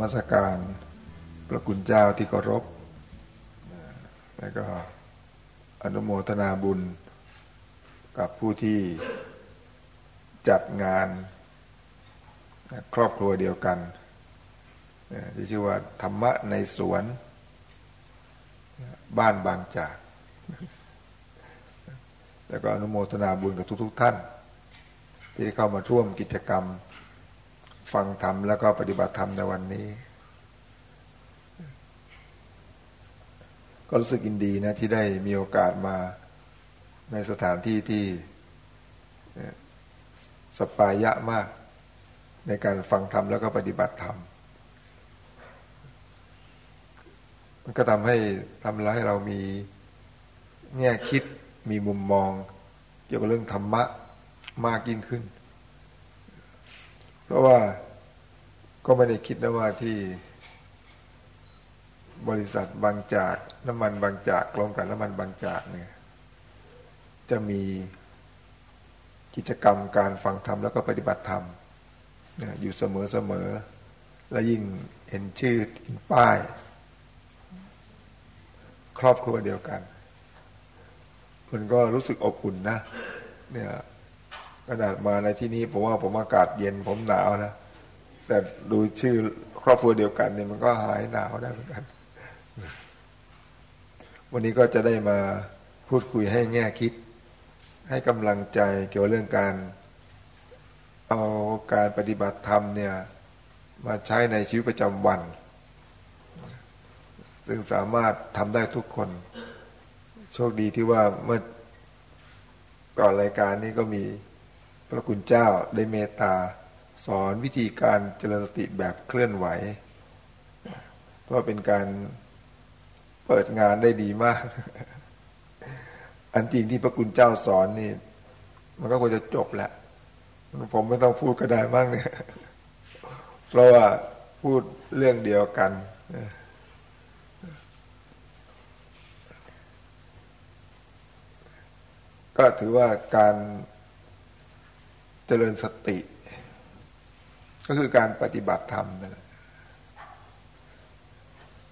มัสการ พระคุณเจ้าที่เคารพแล้วก็อนุโมทนาบุญกับผู้ที่จัดงานครอบครัวเดียวกัน ที่ชื่อว่าธรรมะในสวน บ้านบางจาก แล้วก็อนุโมทนาบุญกับทุกๆทท่าน ที่เข้ามาร่วมกิจกรรม ฟังธรรมแล้วก็ปฏิบัติธรรมในวันนี้ ก็รู้สึกอินดีนะที่ได้มีโอกาสมาในสถานที่ที่สปายะมาก ในการฟังธรรมแล้วก็ปฏิบัติธรรม มันก็ทำให้ทำให้เรามีแง่คิดมีมุมมอง เกี่ยวกับเรื่องธรรมะมากยิ่งขึ้น เพราะว่าก็ไม่ได้คิดนะว่าที่บริษัทบางจากน้ำมันบางจากกลงกันน้ำมันบางจากเนี่ยจะมีกิจกรรมการฟังธรรมแล้วก็ปฏิบัติธรรมอยู่เสมอเสมอ และยิ่งเห็นชื่อเห็นป้าย ครอบครัวเดียวกัน มันก็รู้สึกอบอุ่นนะเนี่ย ขนาดมาในที่นี้ผมว่าผมอากาศเย็นผมหนาวนะ แต่ดูชื่อครอบครัวเดียวกันเนี่ยมันก็หายหนาวได้เหมือนกัน วันนี้ก็จะได้มาพูดคุยให้แง่คิด ให้กำลังใจเกี่ยวเรื่องการ เอาการปฏิบัติธรรมเนี่ยมาใช้ในชีวิตประจำวัน ซึ่งสามารถทำได้ทุกคน โชคดีที่ว่าเมื่อก่อนรายการนี้ก็มี พระคุณเจ้าได้เมตตา สอนวิธีการเจริญสติแบบเคลื่อนไหว เพราะเป็นการเปิดงานได้ดีมาก อันจริงที่พระคุณเจ้าสอนนี่ มันก็ควรจะจบแหละ ผมไม่ต้องพูดก็ได้บ้างเนี่ย เพราะว่าพูดเรื่องเดียวกันก็ถือว่าการ เจริญสติ ก็คือการปฏิบัติธรรมนั่นแหละ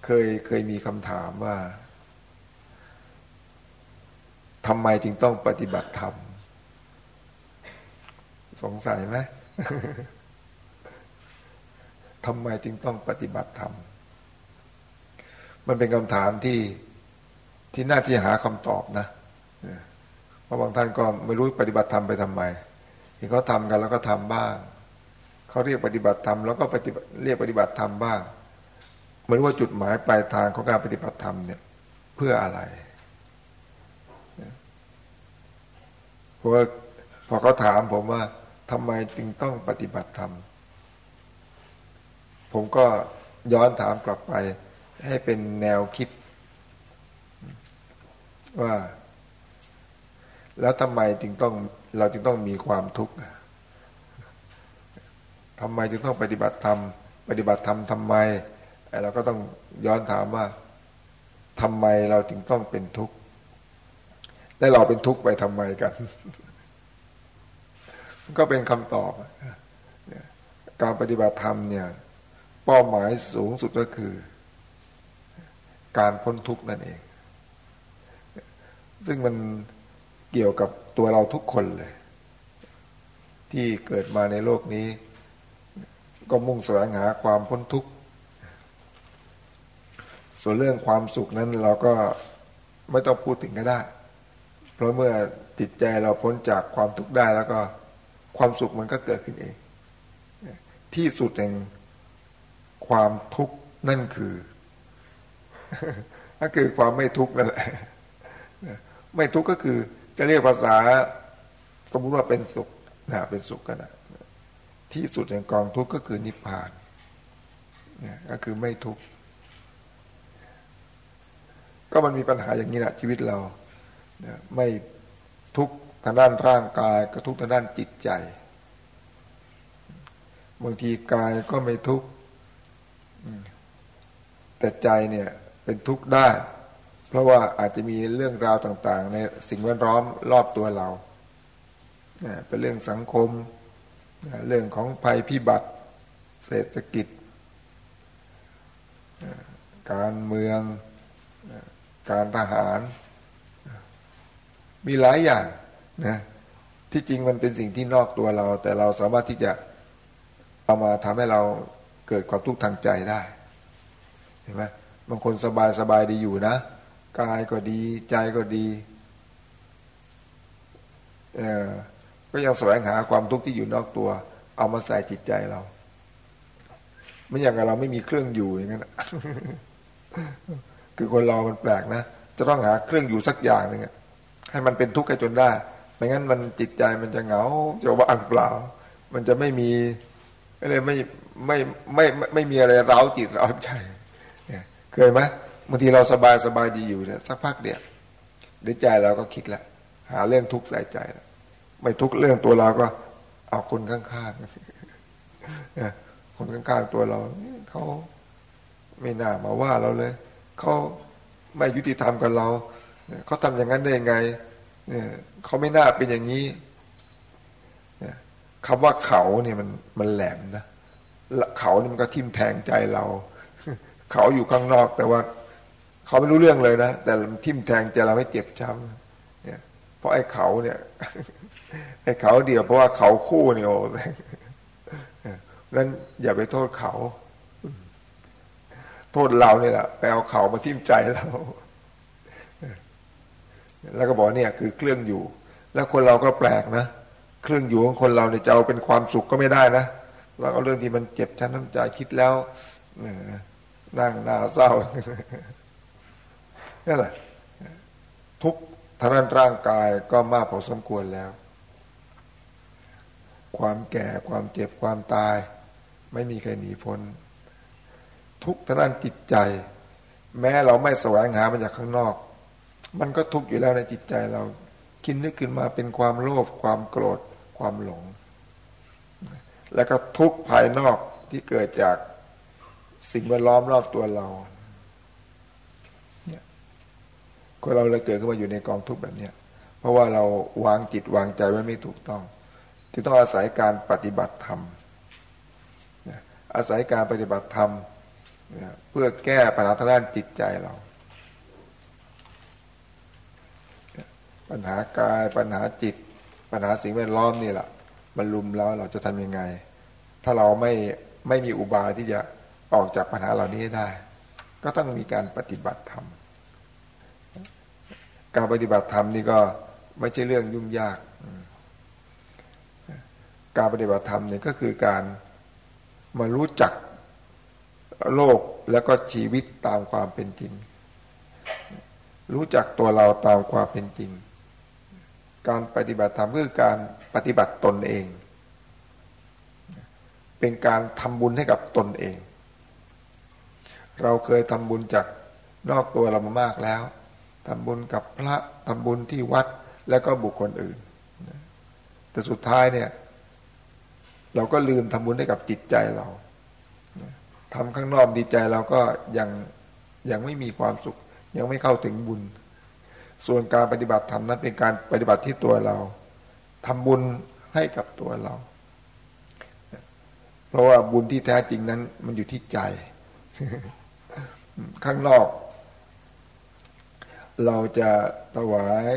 เคยเคยมีคำถามว่าทำไมจึงต้องปฏิบัติธรรม สงสัยไหมทำไมจึงต้องปฏิบัติธรรม มันเป็นคำถามที่ที่น่าที่หาคำตอบนะเพราะบางท่านก็ไม่รู้ปฏิบัติธรรมไปทำไม ที่เขาทำกันแล้วก็ทำบ้างเขาเรียกปฏิบัติธรรมแล้วก็ปฏิเรียกปฏิบัติธรรมบ้างไม่รู้ว่าจุดหมายปลายทางของการปฏิบัติธรรมเนี่ยเพื่ออะไรเพราะพอเขาถามผมว่าทำไมจึงต้องปฏิบัติธรรม ผมก็ย้อนถามกลับไป ให้เป็นแนวคิด ว่า แล้วทำไมจึงต้อง เราจึงต้องมีความทุกข์ทำไมจึงต้องปฏิบัติธรรม ปฏิบัติธรรมทำไมเราก็ต้องย้อนถามว่าทำไมเราจึงต้องเป็นทุกข์และเราเป็นทุกข์ไปทำไมกันก็เป็นคำตอบการปฏิบัติธรรมเนี่ย เป้าหมายสูงสุดก็คือ การพ้นทุกข์นั่นเอง ซึ่งมันเกี่ยวกับ ตัวเราทุกคนเลย ที่เกิดมาในโลกนี้ ก็มุ่งแสวงหาความพ้นทุกข์ ส่วนเรื่องความสุขนั้นเราก็ไม่ต้องพูดถึงก็ได้ เพราะเมื่อจิตใจเราพ้นจากความทุกข์ได้แล้วก็ความสุขมันก็เกิดขึ้นเอง ที่สุดแห่งความทุกข์นั่นคือก็คือความไม่ทุกข์นั่นแหละไม่ทุกข์ก็คือ จะเรียกภาษาสมมติว่าเป็นสุขนะเป็นสุขก็ได้ที่สุดแห่งกองทุกข์ก็คือนิพพานก็คือไม่ทุกข์ก็มันมีปัญหาอย่างนี้แหละชีวิตเราไม่ทุกข์ทางด้านร่างกายก็ทุกข์ทางด้านจิตใจบางทีกายก็ไม่ทุกข์แต่ใจเนี่ยเป็นทุกข์ได้ เพราะว่าอาจจะมีเรื่องราวต่างๆ ในสิ่งแวดล้อมรอบตัวเราเป็นเรื่องสังคม เรื่องของภัยพิบัติ เศรษฐกิจ การเมือง การทหาร มีหลายอย่างนะที่จริงมันเป็นสิ่งที่นอกตัวเรา แต่เราสามารถที่จะเอามาทำให้เราเกิดความทุกข์ทางใจได้ เห็นไหมบางคนสบายสบายดีอยู่นะ กายก็ดี ใจก็ดีเออก็ยังแสวงหาความทุกข์ที่อยู่นอกตัว เอามาใส่จิตใจเรา ไม่อย่างกับเราไม่มีเครื่องอยู่อย่างนั้นคือคนเรามันแปลกนะจะต้องหาเครื่องอยู่สักอย่างหนึ่งให้มันเป็นทุกข์ให้จนได้ไม่งั้นมันจิตใจมันจะเหงาจะว่างเปล่า มันจะไม่มีอะไรไม่ไม่ไม่ไม่มีอะไรเร้าจิตเร้าใจเคยไหม บางทีเราสบายสบายดีอยู่เนี่ยสักพักเดียวเดี๋ยวใจเราก็คิดแล้วหาเรื่องทุกข์ใส่ใจแล้วไม่ทุกเรื่องตัวเราก็ เอาคนข้างๆคนข้างๆตัวเราเขาไม่น่ามาว่าเราเลยเขาไม่ยุติธรรมกับเราเขาทำอย่างนั้นได้ยังไงเนี่ยเขาไม่น่าเป็นอย่างนี้คำว่าเขาเนี่ยมันมันแหลมนะเขานี่มันก็ทิ่มแทงใจเรา เขาอยู่ข้างนอกแต่ว่า เขาไม่รู้เรื่องเลยนะ แต่ทิ่มแทงใจเราไม่เจ็บช้ำเนี่ย เพราะไอ้เขาเนี่ยไอ้เขาเดียวเพราะว่าเขาคู่เนี่ยโอ้นั้นอย่าไปโทษเขา โทษเราเนี่ยแหละไปเอาเขามาทิ่มใจเรา แล้วก็บอกเนี่ยคือเครื่องอยู่ แล้วคนเราก็แปลกนะเครื่องอยู่ของคนเราเนี่ยจะเอาเป็นความสุขก็ไม่ได้นะเราเอาเรื่องที่มันเจ็บชั้นน้ำใจคิดแล้วนั่งหน้าเศร้า นั่นแหละทุกทางร่างกายก็มากพอสมควรแล้ว ความแก่ความเจ็บความตาย ไม่มีใครหนีพ้น ทุกทางด้านจิตใจ แม้เราไม่แสวงหามาจากข้างนอก มันก็ทุกอยู่แล้วในจิตใจเราคิดนึกขึ้นมาเป็นความโลภความโกรธความหลง แล้วก็ทุกภายนอกที่เกิดจากสิ่งแวดล้อมรอบตัวเราเนี่ย คนเราเลยเกิดขึ้นมาอยู่ในกองทุกข์แบบเนี้ยเพราะว่าเราวางจิตวางใจไว้ไม่ถูกต้องที่ต้องอาศัยการปฏิบัติธรรมอาศัยการปฏิบัติธรรมเพื่อแก้ปัญหาทางด้านจิตใจเรา ปัญหากายปัญหาจิต ปัญหาสิ่งแวดล้อมนี่แหละมันลุมแล้วเราจะทำยังไง ถ้าเราไม่ไม่มีอุบายที่จะออกจากปัญหาเหล่านี้ได้ ก็ต้องมีการปฏิบัติธรรม การปฏิบัติธรรมนี่ก็ไม่ใช่เรื่องยุ่งยาก การปฏิบัติธรรมเนี่ยก็คือการมารู้จักโลกแล้วก็ชีวิตตามความเป็นจริง รู้จักตัวเราตามความเป็นจริง การปฏิบัติธรรมคือการปฏิบัติตนเอง เป็นการทำบุญให้กับตนเอง เราเคยทำบุญจากนอกตัวเรามามากแล้ว ทำบุญกับพระทำบุญที่วัดแล้วก็บุคคลอื่น แต่สุดท้ายเนี่ย เราก็ลืมทำบุญให้กับจิตใจเราทำข้างนอกดีใจเราก็ยังยังไม่มีความสุข ยังไม่เข้าถึงบุญ ส่วนการปฏิบัติธรรมนั้นเป็นการปฏิบัติที่ตัวเราทำบุญให้กับตัวเรา เพราะว่าบุญที่แท้จริงนั้น มันอยู่ที่ใจ ข้างนอก เราจะถวาย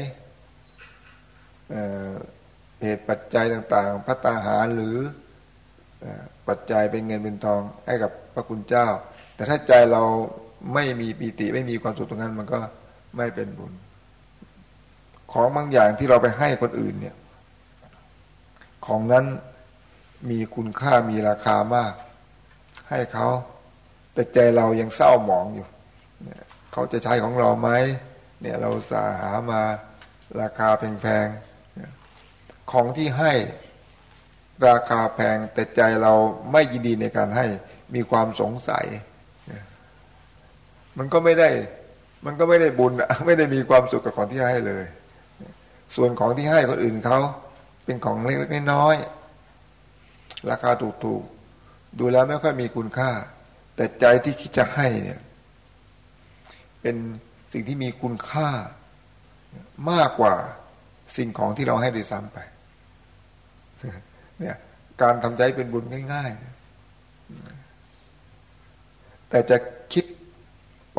เหตุปัจจัยต่างๆพระตาหารหรือปัจจัยเป็นเงินเป็นทอง ให้กับพระคุณเจ้า แต่ถ้าใจเราไม่มีปีติไม่มีความสุขตรงนั้นมันก็ไม่เป็นบุญ ของบางอย่างที่เราไปให้คนอื่นเนี่ย ของนั้นมีคุณค่ามีราคามาก ให้เขา แต่ใจเรายังเศร้าหมองอยู่เขาจะใช้ของเราไหม เนี่ยเราสาหามาราคาแพงๆของที่ให้ราคาแพงแต่ใจเราไม่ยินดีในการให้มีความสงสัย มันก็ไม่ได้มันก็ไม่ได้บุญไม่ได้มีความสุขกับของที่ให้เลย ส่วนของที่ให้คนอื่นเขาเป็นของเล็กๆน้อยๆราคาถูกๆดูแล้วไม่ค่อยมีคุณค่า แต่ใจที่คิดจะให้เนี่ย เป็น สิ่งที่มีคุณค่ามากกว่าสิ่งของที่เราให้โดยซ้ำไป เนี่ยการทำใจเป็นบุญง่ายๆ แต่จะคิด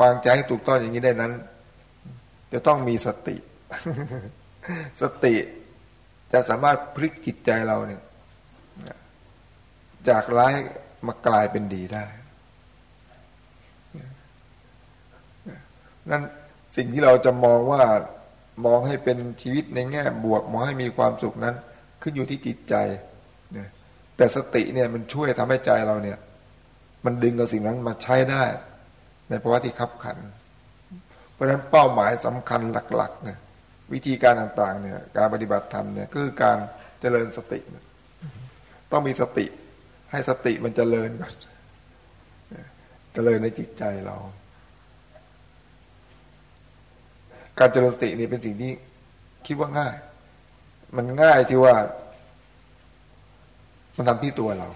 วางใจให้ถูกต้องอย่างนี้ได้นั้น จะต้องมีสติ สติจะสามารถพลิกจิตใจเราเนี่ย จากร้ายมากลายเป็นดีได้ นั่น สิ่งที่เราจะมองว่ามองให้เป็นชีวิตในแง่บวกมองให้มีความสุขนั้น ขึ้นอยู่ที่จิตใจแต่สติเนี่ยมันช่วยทำให้ใจเราเนี่ย มันดึงกับสิ่งนั้นมาใช้ได้ ในภาวะที่ขับขัน เพราะฉะนั้นเป้าหมายสำคัญหลักๆเนี่ยวิธีการต่างๆเนี่ยการปฏิบัติธรรมเนี่ยก็คือการเจริญสติ ต้องมีสติ ให้สติมันเจริญก่อนเจริญในจิตใจเรา การเจริญสตินี่เป็นสิ่งที่คิดว่าง่าย มันง่ายที่ว่า มันทำที่ตัวเรา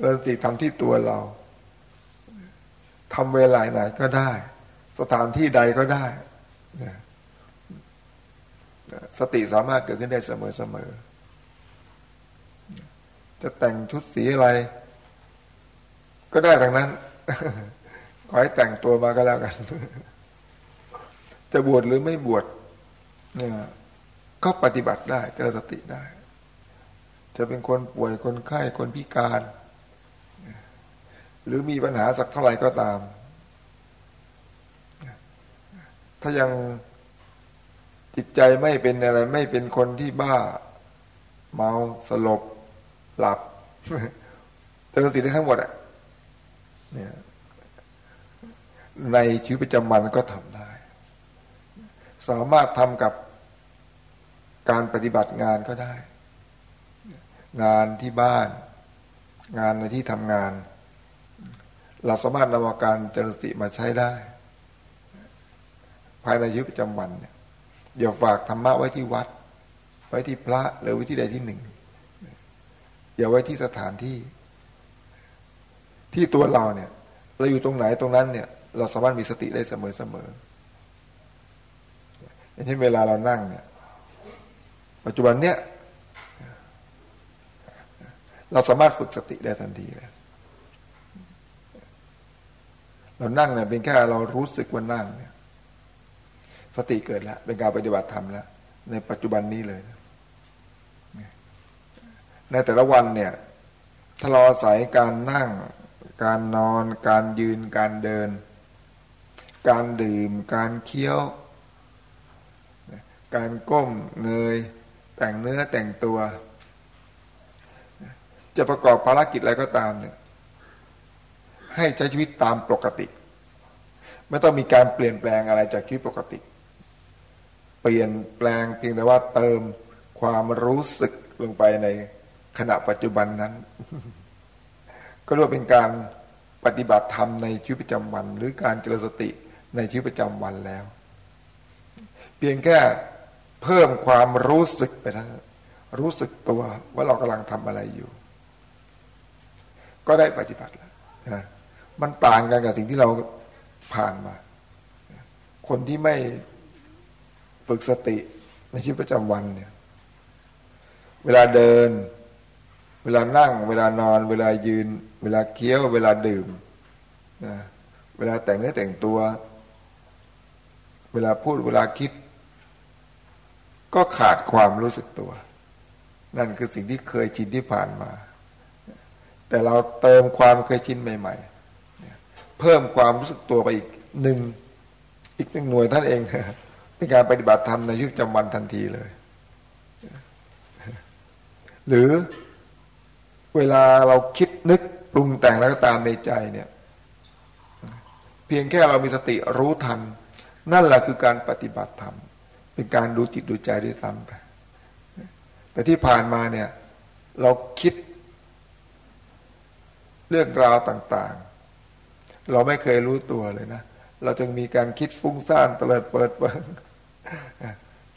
เราสติทำที่ตัวเราทำเวลาไหนก็ได้ สถานที่ใดก็ได้สติสามารถเกิดขึ้นได้เสมอเสมอจะแต่งชุดสีอะไร ก็ได้ทั้งนั้น ขอให้แต่งตัวมาก็แล้วกัน จะบวชหรือไม่บวชเนี่ยก็ปฏิบัติได้เจริญสติได้ จะเป็นคนป่วยคนไข้คนพิการ หรือมีปัญหาสักเท่าไหร่ก็ตาม ถ้ายังจิตใจไม่เป็นอะไร ไม่เป็นคนที่บ้า เมาสลบ หลับเจริญสติได้ทั้งหมดอะเนี่ยในชีวิตประจำวันก็ทำได้ สามารถทำกับการปฏิบัติงานก็ได้ งานที่บ้าน งานในที่ทำงาน เราสามารถนำอาการเจริญสติมาใช้ได้ ภายในชีวิตประจำวันเนี่ยอย่าฝากธรรมะไว้ที่วัด ไว้ที่พระหรือไว้ที่ใดที่หนึ่ง อย่าไว้ที่สถานที่ ที่ตัวเราเนี่ย เราอยู่ตรงไหนตรงนั้นเนี่ย เราสามารถมีสติได้เสมอเสมอ อย่างเช่นเวลาเรานั่งเนี่ยปัจจุบันเนี้ยเราสามารถฝึกสติได้ทันทีเลยเรานั่งเนี่ยเป็นแค่เรารู้สึกว่านั่งเนี่ยสติเกิดแล้ว เป็นการปฏิบัติธรรมแล้ว ในปัจจุบันนี้เลยในแต่ละวันเนี่ย ถ้าเราอาศัยการนั่ง การนอน การยืน การเดิน การดื่ม การเคี้ยว การก้มเงย แต่งเนื้อแต่งตัว จะประกอบภารกิจอะไรก็ตามเนี่ยให้ใช้ชีวิตตามปกติ ไม่ต้องมีการเปลี่ยนแปลงอะไรจากชีวิตปกติ เปลี่ยนแปลงเพียงแต่ว่าเติมความรู้สึกลงไปในขณะปัจจุบันนั้น ก็เรียกเป็นการปฏิบัติธรรมในชีวิตประจำวัน หรือการเจริญสติในชีวิตประจำวันแล้ว เพียงแค่ เพิ่มความรู้สึกไปทั้งรู้สึกตัวว่าเรากำลังทำอะไรอยู่ ก็ได้ปฏิบัติแล้วนะมันต่างกันกับสิ่งที่เราผ่านมา คนที่ไม่ฝึกสติในชีวิตประจำวันเนี่ย เวลาเดิน เวลานั่ง เวลานอน เวลายืน เวลาเคี้ยว เวลาดื่มนะเวลาแต่งเนื้อแต่งตัว เวลาพูดเวลาคิด ก็ขาดความรู้สึกตัว นั่นคือสิ่งที่เคยชินที่ผ่านมา แต่เราเติมความเคยชินใหม่ ๆ เพิ่มความรู้สึกตัวไปอีกหนึ่งอีกหนึ่งหน่วยท่านเองเป็นการปฏิบัติธรรมในยุคจำวันทันทีเลย หรือเวลาเราคิดนึกปรุงแต่งแล้วก็ตามในใจเนี่ย เพียงแค่เรามีสติรู้ทัน นั่นแหละคือการปฏิบัติธรรม เป็นการดูจิตดูใจด้วยซ้ำไปแต่ที่ผ่านมาเนี่ย เราคิด เรื่องราวต่าง ๆ เราไม่เคยรู้ตัวเลยนะ เราจึงมีการคิดฟุ้งซ่านเปิดเปิดเปิด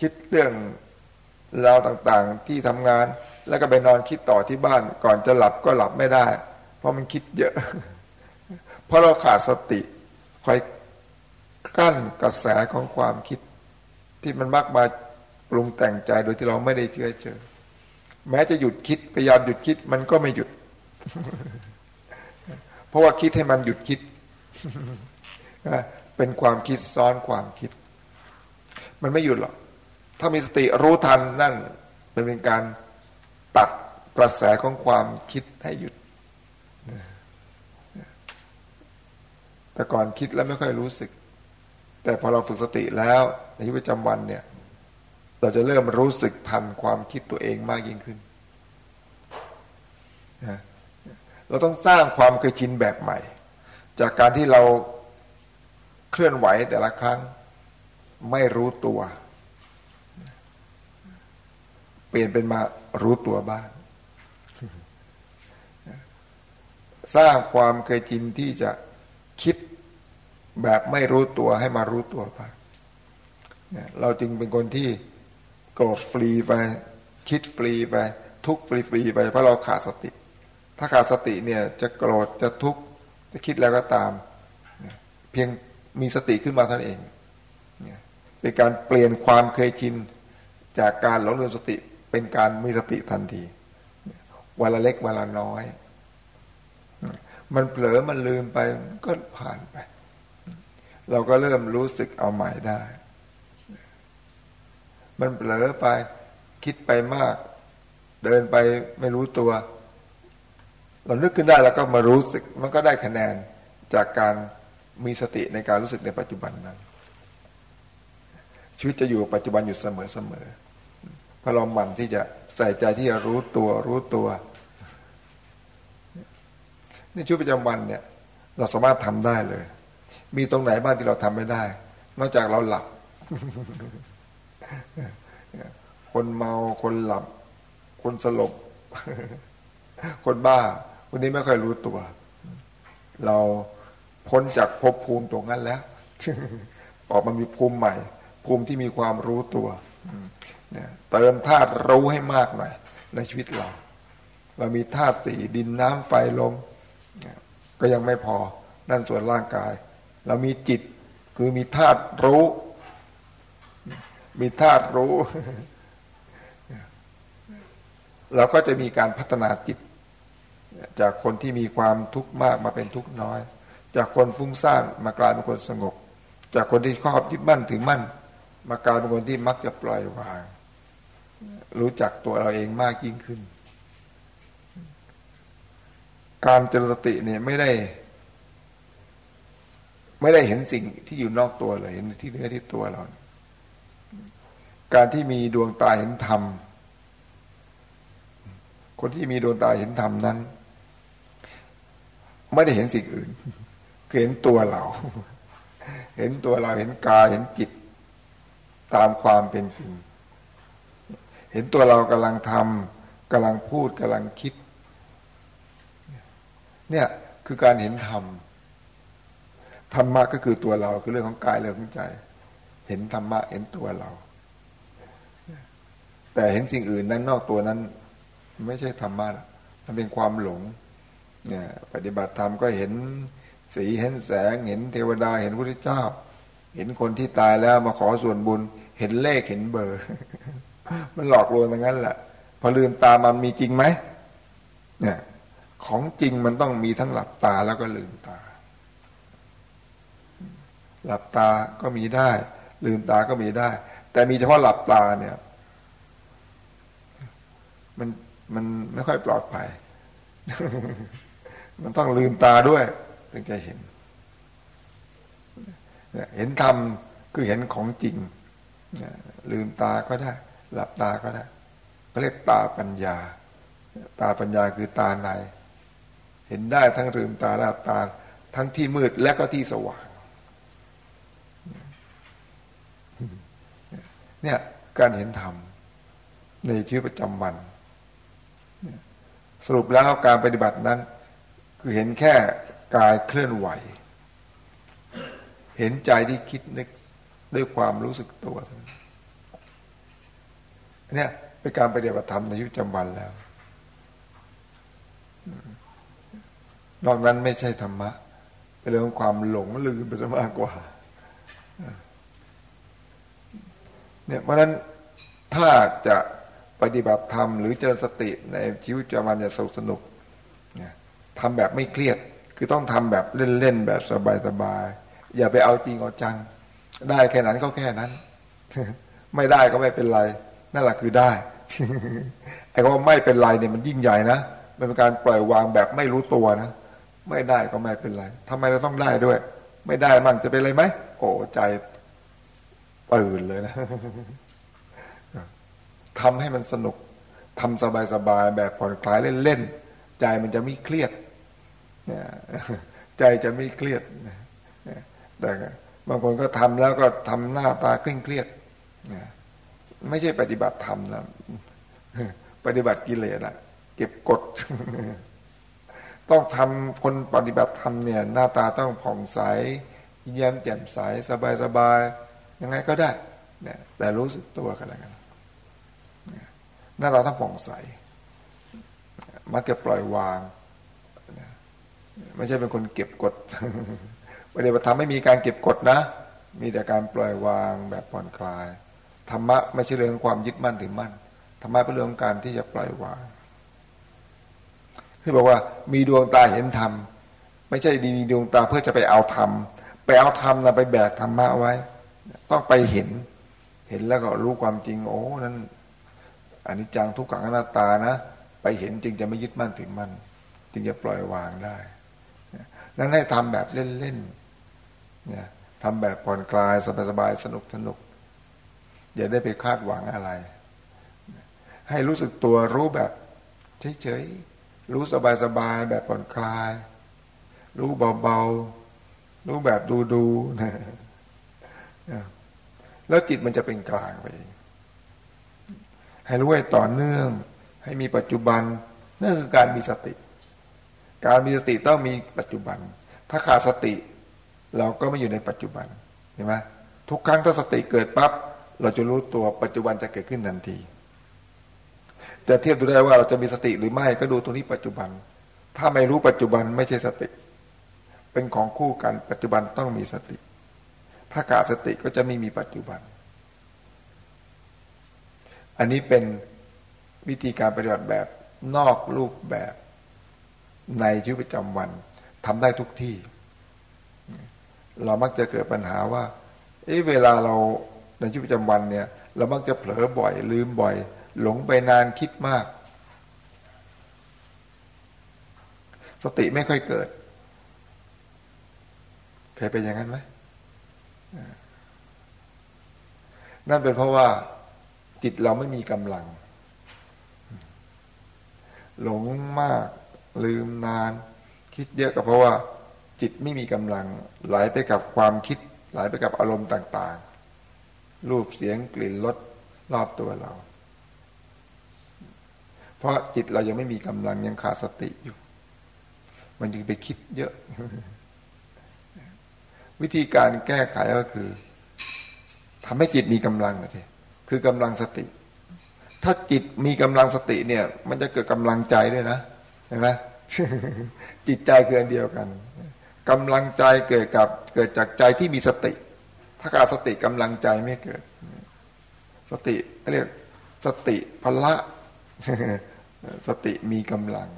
คิดเรื่องราวต่างๆ ที่ทำงาน แล้วก็ไปนอนคิดต่อที่บ้าน ก่อนจะหลับก็หลับไม่ได้ เพราะมันคิดเยอะ เพราะเราขาดสติคอยกั้นกระแสของความคิด ที่มันมักมาปรุงแต่งใจโดยที่เราไม่ได้เชื่อเจอแม้จะหยุดคิดพยายามหยุดคิดมันก็ไม่หยุด เพราะว่าคิดให้มันหยุดคิด เป็นความคิดซ้อนความคิด มันไม่หยุดหรอก ถ้ามีสติรู้ทันนั่นเป็นการตัดกระแสของความคิดให้หยุด แต่ก่อนคิดแล้วไม่ค่อยรู้สึก แต่พอเราฝึกสติแล้วในชีวิตประจำวันเนี่ย เราจะเริ่มรู้สึกทันความคิดตัวเองมากยิ่งขึ้นเราต้องสร้างความเคยชินแบบใหม่ จากการที่เราเคลื่อนไหวแต่ละครั้งไม่รู้ตัว เปลี่ยนเป็นมารู้ตัวบ้าง สร้างความเคยชินที่จะคิด แบบไม่รู้ตัวให้มารู้ตัวบ้างเราจึงเป็นคนที่โกรธฟรีไป คิดฟรีไป ทุกข์ฟรีฟรีไปเพราะเราขาดสติ ถ้าขาดสติเนี่ยจะโกรธจะทุกข์จะคิดแล้วก็ตาม เพียงมีสติขึ้นมาเท่านั้นเองเป็นการเปลี่ยนความเคยชินจากการหลงลืมสติเป็นการมีสติทันทีวันละเล็กวันละน้อย มันเผลอมันลืมไปก็ผ่านไป เราก็เริ่มรู้สึกเอาใหม่ได้ มันเผลอไปคิดไปมาก เดินไปไม่รู้ตัว เรานึกขึ้นได้แล้วก็มารู้สึก มันก็ได้คะแนนจากการมีสติในการรู้สึกในปัจจุบันนั้น ชีวิตจะอยู่ปัจจุบันอยู่เสมอเสมอพระเราหมั่นที่จะใส่ใจที่จะรู้ตัวรู้ตัวในชีวิตประจำวันเนี่ย เราสามารถทำได้เลย มีตรงไหนบ้างที่เราทำไม่ได้ นอกจากเราหลับ คนเมาคนหลับ คนสลบ คนบ้าคนนี้ไม่ค่อยรู้ตัว เราพ้นจากภพภูมิตรงนั้นแล้วออกมามีภูมิใหม่ ภูมิที่มีความรู้ตัวเติมธาตุรู้ให้มากหน่อยในชีวิตเรา เรามีธาตุสี่ดินน้ำไฟลมก็ยังไม่พอนั่นส่วนร่างกาย เรามีจิตคือมีธาตุรู้ มีธาตุรู้ เราก็จะมีการพัฒนาจิต จากคนที่มีความทุกข์มากมาเป็นทุกข์น้อย จากคนฟุ้งซ่านมากลายเป็นคนสงบ จากคนที่ชอบยึดมั่นถือมั่น มากลายเป็นคนที่มักจะปล่อยวาง รู้จักตัวเราเองมากยิ่งขึ้น การเจริญสติเนี่ยไม่ได้ ไม่ได้เห็นสิ่งที่อยู่นอกตัวเลยเห็นที่เนื้อที่ตัวเรา การที่มีดวงตาเห็นธรรม คนที่มีดวงตาเห็นธรรมนั้น ไม่ได้เห็นสิ่งอื่นเห็นตัวเรา เห็นตัวเราเห็นกายเห็นจิต ตามความเป็นจริง เห็นตัวเรากำลังทำกำลังพูดกำลังคิด เนี่ยคือการเห็นธรรม ธรรมะก็คือตัวเราคือเรื่องของกายเรื่องของใจ เห็นธรรมะเห็นตัวเรา แต่เห็นสิ่งอื่นนั้นนอกตัวนั้น ไม่ใช่ธรรมะมันเป็นความหลงเนี่ยปฏิบัติธรรมก็เห็นสีเห็นแสง เห็นเทวดาเห็นพระเจ้า เห็นคนที่ตายแล้วมาขอส่วนบุญ เห็นเลขเห็นเบอร์ มันหลอกลวงอย่างนั้นแหละพอลืมตามันมีจริงไหมเนี่ยของจริงมันต้องมีทั้งหลับตาแล้วก็ลืมตา หลับตาก็มีได้ ลืมตาก็มีได้ แต่มีเฉพาะหลับตาเนี่ย มันมันไม่ค่อยปลอดภัย มันต้องลืมตาด้วย ถึงจะเห็น เห็นธรรมคือเห็นของจริง ลืมตาก็ได้ หลับตาก็ได้เขาเรียกตาปัญญา ตาปัญญาคือตาใน เห็นได้ทั้งลืมตาหลับตา ทั้งที่มืดและก็ที่สว่าง เนี่ยการเห็นธรรมในชีวิตประจำวัน สรุปแล้วการปฏิบัตินั้น คือเห็นแค่กายเคลื่อนไหว เห็นใจที่คิดนึกด้วยความรู้สึกตัวเนี่ยเป็นการปฏิบัติธรรมในชีวิตประจำวันแล้วนอกนั้นไม่ใช่ธรรมะเป็นเรื่องของความหลงลืมไปซะมากกว่า เนี่ยเพราะฉะนั้นถ้าจะปฏิบัติธรรมหรือเจริญสติในชีวิตประจำวันเนี่ยสนุกสนุกทำแบบไม่เครียด คือต้องทำแบบเล่นๆแบบสบายๆอย่าไปเอาจริงเอาจัง ได้แค่นั้นก็แค่นั้น ไม่ได้ก็ไม่เป็นไร นั่นแหละคือได้ไอ้คำว่าไม่เป็นไรเนี่ยมันยิ่งใหญ่นะมันเป็นการปล่อยวางแบบไม่รู้ตัวนะไม่ได้ก็ไม่เป็นไรทำไมเราต้องได้ด้วย ไม่ได้มันจะเป็นไรไหมโอ้ใจ ตื่นเลยนะทำให้มันสนุกทำสบายๆแบบผ่อนคลายเล่นๆใจมันจะไม่เครียดใจจะไม่เครียดแต่บางคนก็ทำแล้วก็ทำหน้าตาเคร่งเครียดไม่ใช่ปฏิบัติธรรมนะปฏิบัติกิเลสอะเก็บกด ต้องทำคนปฏิบัติธรรมเนี่ย หน้าตาต้องผ่องใสยิ้มแย้มแจ่มใสสบายสบาย ยังไงก็ได้นแต่รู้สึกตัวกันแล้วกันหน้าตาต้องผ่องใส มักจะปล่อยวาง ไม่ใช่เป็นคนเก็บกดปฏิบัติธรรมไม่มีการเก็บกดนะ มีแต่การปล่อยวางแบบผ่อนคลาย ธรรมะไม่ใช่เรื่องความยึดมั่นถือมั่น ธรรมะเป็นเรื่องการที่จะปล่อยวาง คือบอกว่ามีดวงตาเห็นธรรม ไม่ใช่ดีมีดวงตาเพื่อจะไปเอาธรรม ไปเอาธรรมนะไปแบกธรรมะไว้ ต้องไปเห็น เห็นแล้วก็รู้ความจริง โอ้นั้นอันนี้จังทุกขังอนัตตานะ ไปเห็นจึงจะไม่ยึดมั่นถึงมัน จึงจะปล่อยวางได้นั้นให้ทำแบบเล่นๆเนี่ยทำแบบผ่อนคลายสบายๆสนุกสนุกอย่าได้ไปคาดหวังอะไร ให้รู้สึกตัวรู้แบบเฉยๆรู้สบายๆแบบผ่อนคลาย รู้เบาๆรู้แบบดูๆนะ แล้วจิตมันจะเป็นกลางไปเองให้รู้ให้ต่อเนื่อง ให้มีปัจจุบันนั่นคือการมีสติ การมีสติต้องมีปัจจุบัน ถ้าขาดสติ เราก็ไม่อยู่ในปัจจุบันเห็นไหมทุกครั้งถ้าสติเกิดปับ๊บเราจะรู้ตัวปัจจุบันจะเกิดขึ้นทันที จะเทียบดูได้ว่าเราจะมีสติหรือไม่ก็ดูตรงนี้ปัจจุบัน ถ้าไม่รู้ปัจจุบันไม่ใช่สติ เป็นของคู่กันปัจจุบันต้องมีสติ ถ้าขาดสติก็จะไม่มีปัจจุบัน อันนี้เป็นวิธีการปฏิบัติแบบนอกรูปแบบในชีวิตประจำวันทำได้ทุกที่ เรามักจะเกิดปัญหาว่าเอ๊ะเวลาเราในชีวิตประจำวันเนี่ย เรามักจะเผลอบ่อย ลืมบ่อย หลงไปนานคิดมาก สติไม่ค่อยเกิด เคยเป็นอย่างนั้นไหม นั่นเป็นเพราะว่าจิตเราไม่มีกำลัง หลงมากลืมนาน คิดเยอะก็เพราะว่าจิตไม่มีกำลังไหลไปกับความคิด ไหลไปกับอารมณ์ต่างๆ รูปเสียงกลิ่นรสรอบตัวเรา เพราะจิตเรายังไม่มีกำลังยังขาดสติอยู่ มันจึงไปคิดเยอะ วิธีการแก้ไขก็คือ ทำให้จิตมีกำลังนะทีคือกำลังสติ ถ้าจิตมีกำลังสติเนี่ย มันจะเกิดกำลังใจด้วยนะเห็นไหมจิตใจเกินเดียวกันกำลังใจเกิดกับเกิดจากใจที่มีสติ ถ้าขาดสติกำลังใจไม่เกิด สติเรียกสติพละสติมีกำลัง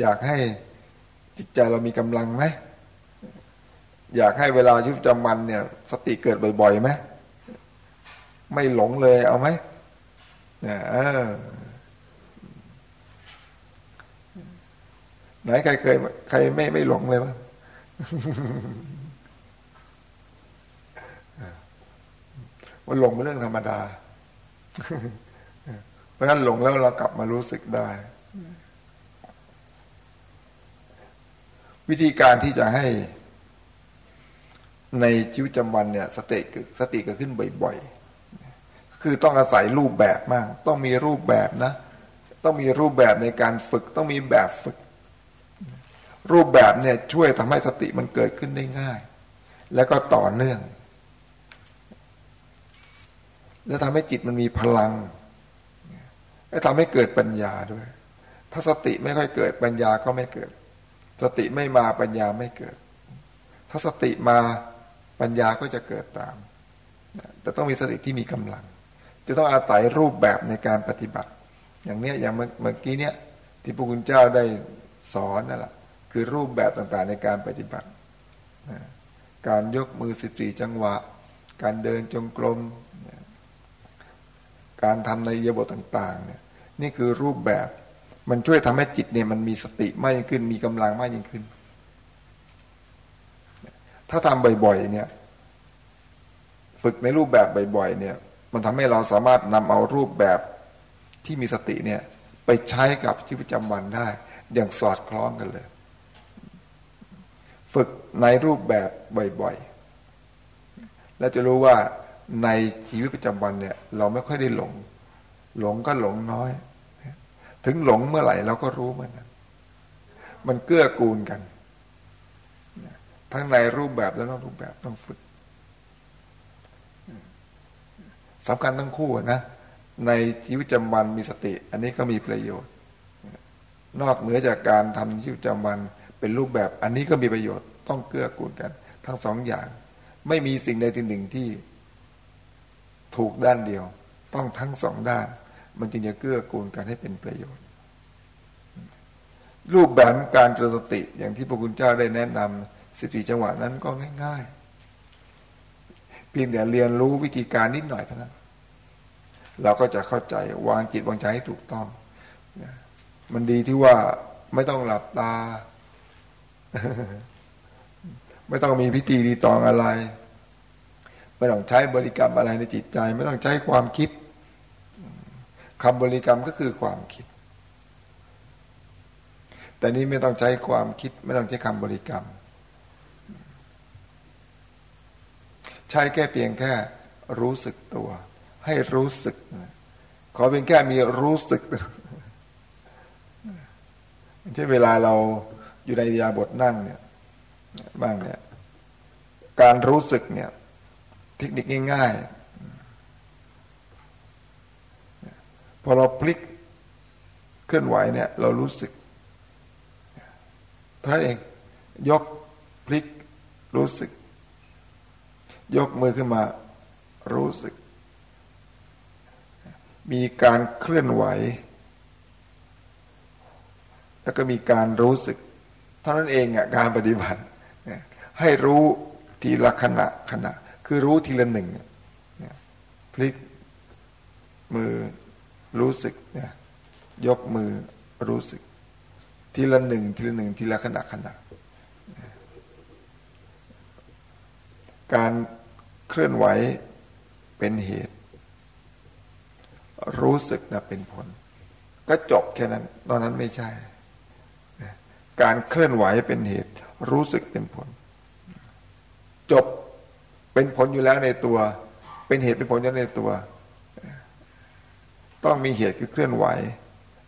อยากให้จิตใจเรามีกำลังไหม อยากให้เวลาชีวิตประจำวันเนี่ย สติเกิดบ่อยๆไหมไม่หลงเลยเอาไหมเนี่ยไหนใครเคยใครไม่ไม่หลงเลยมั้งว่าหลงเป็นเรื่องธรรมดา เพราะนั้นหลงแล้วเรากลับมารู้สึกได้ วิธีการที่จะให้ ในชีวิตประจำวันเนี่ยสติสติเกิดขึ้นบ่อยๆ คือต้องอาศัยรูปแบบมาก ต้องมีรูปแบบนะ ต้องมีรูปแบบในการฝึก ต้องมีแบบฝึก รูปแบบเนี่ยช่วยทำให้สติมันเกิดขึ้นได้ง่าย แล้วก็ต่อเนื่อง แล้วทำให้จิตมันมีพลังและทำให้เกิดปัญญาด้วย ถ้าสติไม่ค่อยเกิดปัญญาก็ไม่เกิด สติไม่มาปัญญาไม่เกิด ถ้าสติมา ปัญญาก็จะเกิดตาม แต่ต้องมีสติที่มีกำลัง จะต้องอาศัยรูปแบบในการปฏิบัติ อย่างเนี้ยอย่างเมื่อกี้เนี้ยที่พระคุณเจ้าได้สอนนั่นแหละคือรูปแบบต่างๆในการปฏิบัติการยกมือสิบสี่จังหวะ การเดินจงกรมการทำในยบทต่างๆเนี่ยนี่คือรูปแบบมันช่วยทำให้จิตเนี่ยมันมีสติมากยิ่งขึ้น มีกำลังมากยิ่งขึ้น ถ้าทำบ่อยๆ เนี่ย ฝึกในรูปแบบบ่อยๆ เนี่ย มันทำให้เราสามารถนำเอารูปแบบที่มีสติเนี่ย ไปใช้กับชีวิตประจำวันได้ อย่างสอดคล้องกันเลย ฝึกในรูปแบบบ่อยๆ แล้วจะรู้ว่าในชีวิตประจำวันเนี่ย เราไม่ค่อยได้หลง หลงก็หลงน้อย ถึงหลงเมื่อไหร่เราก็รู้เมื่อนั้นมันเกื้อกูลกัน ทั้งในรูปแบบและนอกรูปแบบต้องฝึกสำคัญทั้งคู่นะในชีวิตประจำวันมีสติ อันนี้ก็มีประโยชน์ นอกเหนือจากการทำชีวิตประจำวันเป็นรูปแบบ อันนี้ก็มีประโยชน์ต้องเกื้อกูลกัน ทั้งสองอย่าง ไม่มีสิ่งใดสิ่งหนึ่งที่ถูกด้านเดียว ต้องทั้งสองด้าน มันจึงจะเกื้อกูลกันให้เป็นประโยชน์ รูปแบบการเจริญสติอย่างที่พระคุณเจ้าได้แนะนำ สิบสี่จังหวะนั้นก็ง่าย ๆ เพียงแต่เรียนรู้วิธีการนิดหน่อยเท่านั้น เราก็จะเข้าใจวางจิตวางใจให้ถูกต้อง มันดีที่ว่าไม่ต้องหลับตา ไม่ต้องมีพิธีดีตองอะไร ไม่ต้องใช้บริกรรมอะไรในจิตใจ ไม่ต้องใช้ความคิดคำบริกรรมก็คือความคิด แต่นี้ไม่ต้องใช้ความคิด ไม่ต้องใช้คำบริกรรม ใช้แค่เพียงแค่รู้สึกตัว ให้รู้สึก ขอเพียงแค่มีรู้สึกเช่นเวลาเราอยู่ในยาบทนั่งเนี่ยบ้างเนี่ยการรู้สึกเนี่ยเทคนิคง่ายๆ พอเราพลิกเคลื่อนไหวเนี่ยเรารู้สึกเท่านั้นเองยกพลิกรู้สึก ยกมือขึ้นมารู้สึก มีการเคลื่อนไหว แล้วก็มีการรู้สึก เท่านั้นเองอะการปฏิบัติ ให้รู้ทีละขณะขณะ คือรู้ทีละหนึ่งพลิกมือรู้สึกเนี่ยยกมือรู้สึก ทีละหนึ่งทีละหนึ่งทีละขณะขณะ การ เคลื่อนไหวเป็นเหตุ รู้สึกนะเป็นผล ก็จบแค่นั้น ตอนนั้นไม่ใช่ การเคลื่อนไหวเป็นเหตุ รู้สึกเป็นผล จบเป็นผลอยู่แล้วในตัว เป็นเหตุเป็นผลอยู่ในตัว ต้องมีเหตุคือเคลื่อนไหว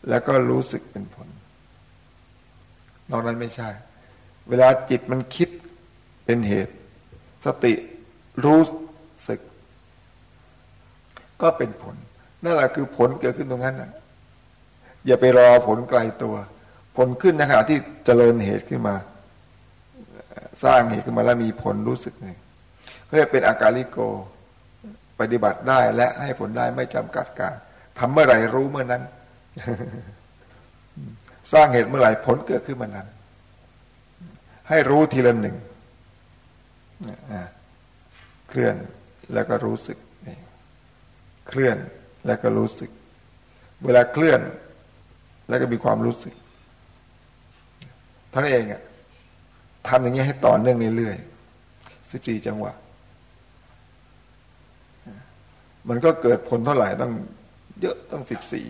แล้วก็รู้สึกเป็นผลนอกนั้นไม่ใช่ เวลาจิตมันคิดเป็นเหตุ สติ รู้สึก ก็เป็นผล นั่นแหละคือผลเกิดขึ้นตรงนั้นนะอย่าไปรอผลไกลตัว ผลขึ้นในขณะที่เจริญเหตุขึ้นมา สร้างเหตุขึ้นมาแล้วมีผลรู้สึกหนึ่เรียกเป็นอาการิโก ปฏิบัติได้และให้ผลได้ไม่จำกัดการทำเมื่อไหร่รู้เมื่อนั้น สร้างเหตุเมื่อไหร่ผลเกิดขึ้นเมื่อนั้น ให้รู้ทีละหนึ่ง เคลื่อนแล้วก็รู้สึก เคลื่อนแล้วก็รู้สึก เวลาเคลื่อนแล้วก็มีความรู้สึกท่านเองอะทำอย่างนี้ให้ต่อเนื่องเรื่อยๆสิบสี่จังหวะ มันก็เกิดผลเท่าไหร่ต้องเยอะต้องสิบสี่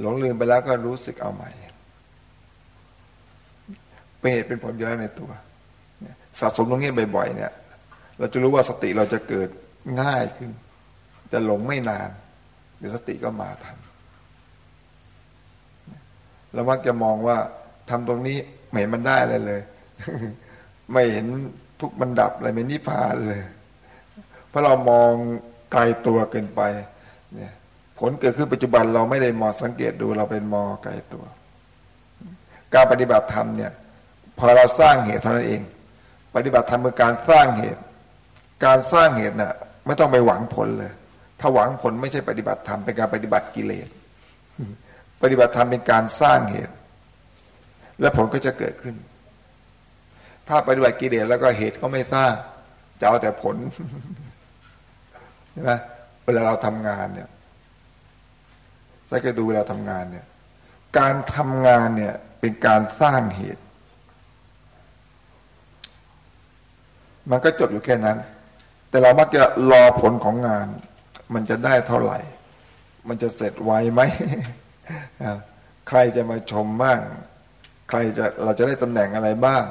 หลงลืมไปแล้วก็รู้สึกเอาใหม่เป็นเหตุเป็นผลอยู่แล้วในตัว สะสมตรงนี้บ่อยๆเนี่ย เราจะรู้ว่าสติเราจะเกิดง่ายขึ้น จะหลงไม่นานเดี๋ยวสติก็มาทันเรามักจะมองว่าทำตรงนี้ไม่เห็นมันได้อะไรเลย ไม่เห็นทุกบรรดับอะไรไม่นิพพานเลย เพราะเรามองไกลตัวเกินไป เนี่ย ผลเกิดขึ้นปัจจุบันเราไม่ได้มองสังเกตดูเราเป็นมองไกลตัว การปฏิบัติธรรมเนี่ย พอเราสร้างเหตุเท่านั้นเอง ปฏิบัติธรรมคือการสร้างเหตุ การสร้างเหตุน่ะไม่ต้องไปหวังผลเลย ถ้าหวังผลไม่ใช่ปฏิบัติธรรมเป็นการปฏิบัติกิเลส ปฏิบัติธรรมเป็นการสร้างเหตุ และผลก็จะเกิดขึ้น ถ้าปฏิบัติกิเลสแล้วก็เหตุก็ไม่สร้างจะเอาแต่ผลใช่ไหมเวลาเราทำงานเนี่ยสังเกตดูเวลาทำงานเนี่ย การทำงานเนี่ยเป็นการสร้างเหตุ มันก็จบอยู่แค่นั้น แต่เรามักจะรอผลของงาน มันจะได้เท่าไหร่ มันจะเสร็จไวไหมใครจะมาชมบ้างใครจะเราจะได้ตำแหน่งอะไรบ้าง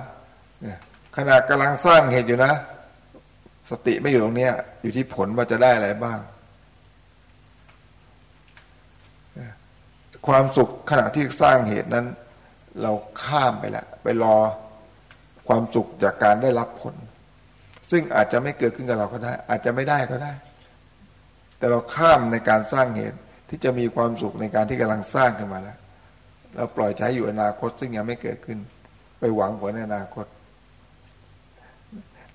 ขณะกำลังสร้างเหตุอยู่นะ สติไม่อยู่ตรงนี้อยู่ที่ผลว่าจะได้อะไรบ้าง ความสุขขณะที่สร้างเหตุนั้น เราข้ามไปแล้วไปรอความสุขจากการได้รับผล ซึ่งอาจจะไม่เกิดขึ้นกับเราก็ได้ อาจจะไม่ได้ก็ได้ แต่เราข้ามในการสร้างเหตุที่จะมีความสุขในการที่กำลังสร้างขึ้นมาแล้วเราปล่อยใช้อยู่อนาคต ซึ่งยังไม่เกิดขึ้น ไปหวังผลในอนาคต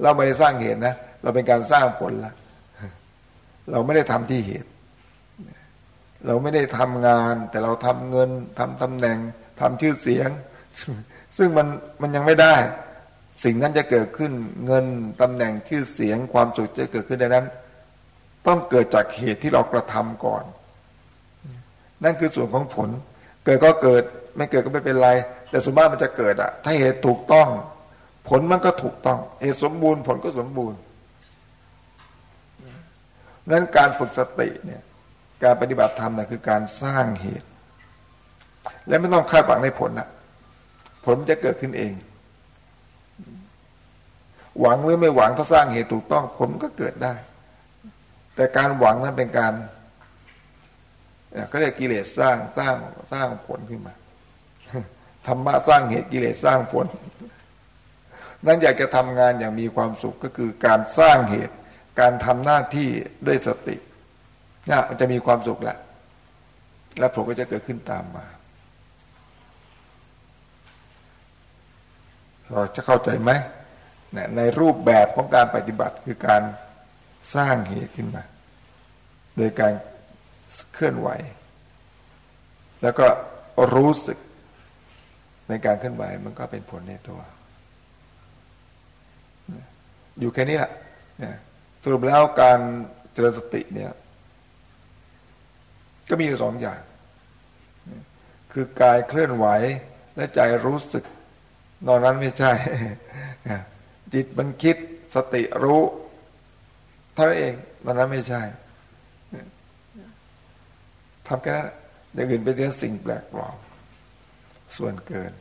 เราไม่ได้สร้างเหตุนะเราเป็นการสร้างผลละเราไม่ได้ทำที่เหตุ เราไม่ได้ทำงาน แต่เราทำเงินทำตำแหน่งทำชื่อเสียง ซึ่งมันมันยังไม่ได้ สิ่งนั้นจะเกิดขึ้นเงินตำแหน่งชื่อเสียงความสุขจะเกิดขึ้นดังนั้น ต้องเกิดจากเหตุที่เรากระทำก่อน นั่นคือส่วนของผล เกิดก็เกิดไม่เกิดก็ไม่เป็นไร แต่ส่วนมากมันจะเกิดอะถ้าเหตุถูกต้อง ผลมันก็ถูกต้อง เหตุสมบูรณ์ผลก็สมบูรณ์นั้นการฝึกสติเนี่ยการปฏิบัติธรรมนะคือการสร้างเหตุ และไม่ต้องคาดหวังในผลนะผลจะเกิดขึ้นเอง หวังหรือไม่หวังถ้าสร้างเหตุถูกต้องผลก็เกิดได้ แต่การหวังนั้นเป็นการเขาเรียกกิเลสสร้างสร้างสร้างผลขึ้นมาธรรมะสร้างเหตุกิเลสสร้างผล นั่นอยากจะทำงานอย่างมีความสุขก็คือการสร้างเหตุ การทำหน้าที่ด้วยสตินะมันจะมีความสุขแหละ แล้วผลก็จะเกิดขึ้นตามมาเราจะเข้าใจไหม ในรูปแบบของการปฏิบัติคือการสร้างเหตุขึ้นมา โดยการเคลื่อนไหว แล้วก็รู้สึกในการเคลื่อนไหวมันก็เป็นผลในตัว อยู่แค่นี้แหละสรุปแล้วการเจริญสติเนี่ย ก็มีอยู่สองอย่าง คือกายเคลื่อนไหวและใจรู้สึก นอนนั้นไม่ใช่ จิตมันคิดสติรู้เท่านั้นเองนอนนั้นไม่ใช่ทำแค่นั้นอย่างอื่นเป็นแค่สิ่งแปลกปลอมส่วนเกิน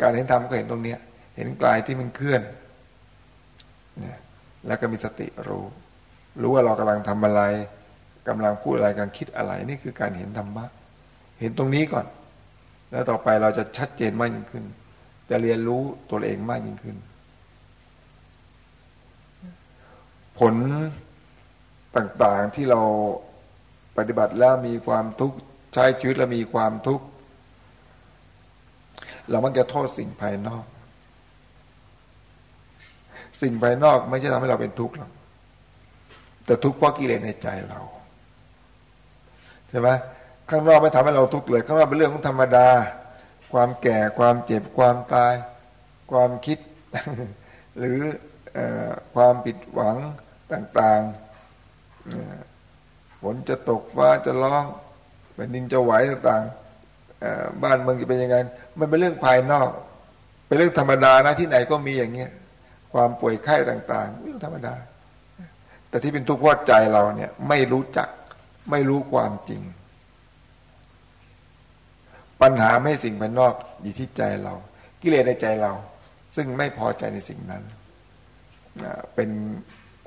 การเห็นธรรมก็เห็นตรงนี้เห็นกายที่มันเคลื่อนแล้วก็มีสติรู้ รู้ว่าเรากำลังทำอะไรกำลังพูดอะไรกำลังคิดอะไร นี่คือการเห็นธรรมะเห็นตรงนี้ก่อน แล้วต่อไปเราจะชัดเจนมากยิ่งขึ้น จะเรียนรู้ตัวเองมากยิ่งขึ้น ผลต่างๆที่เราปฏิบัติแล้วมีความทุกข์ใช้ชีวิตแล้วมีความทุกข์เรามักจะโทษสิ่งภายนอก สิ่งภายนอกไม่ใช่ทำให้เราเป็นทุกข์หรอกแต่ทุกข์เพราะกิเลสในใจเราใช่ไหมข้างนอกไม่ทำให้เราทุกข์เลย ข้างนอกเป็นเรื่องของธรรมดา ความแก่ความเจ็บความตาย ความคิด หรืออความผิดหวังต่างๆฝนจะตกฟ้าจะร้องแผ่นดินจะไหวต่างๆบ้านเมืองจะเป็นยังไงมันเป็นเรื่องภายนอก เป็นเรื่องธรรมดานะที่ไหนก็มีอย่างเงี้ยความป่วยไข้ต่างๆเรื่องธรรมดา แต่ที่เป็นทุกข์เพราะใจเราเนี่ยไม่รู้จักไม่รู้ความจริง ปัญหาไม่สิ่งภายนอกอยู่ที่ใจเรา กิเลสในใจเรา ซึ่งไม่พอใจในสิ่งนั้นเป็น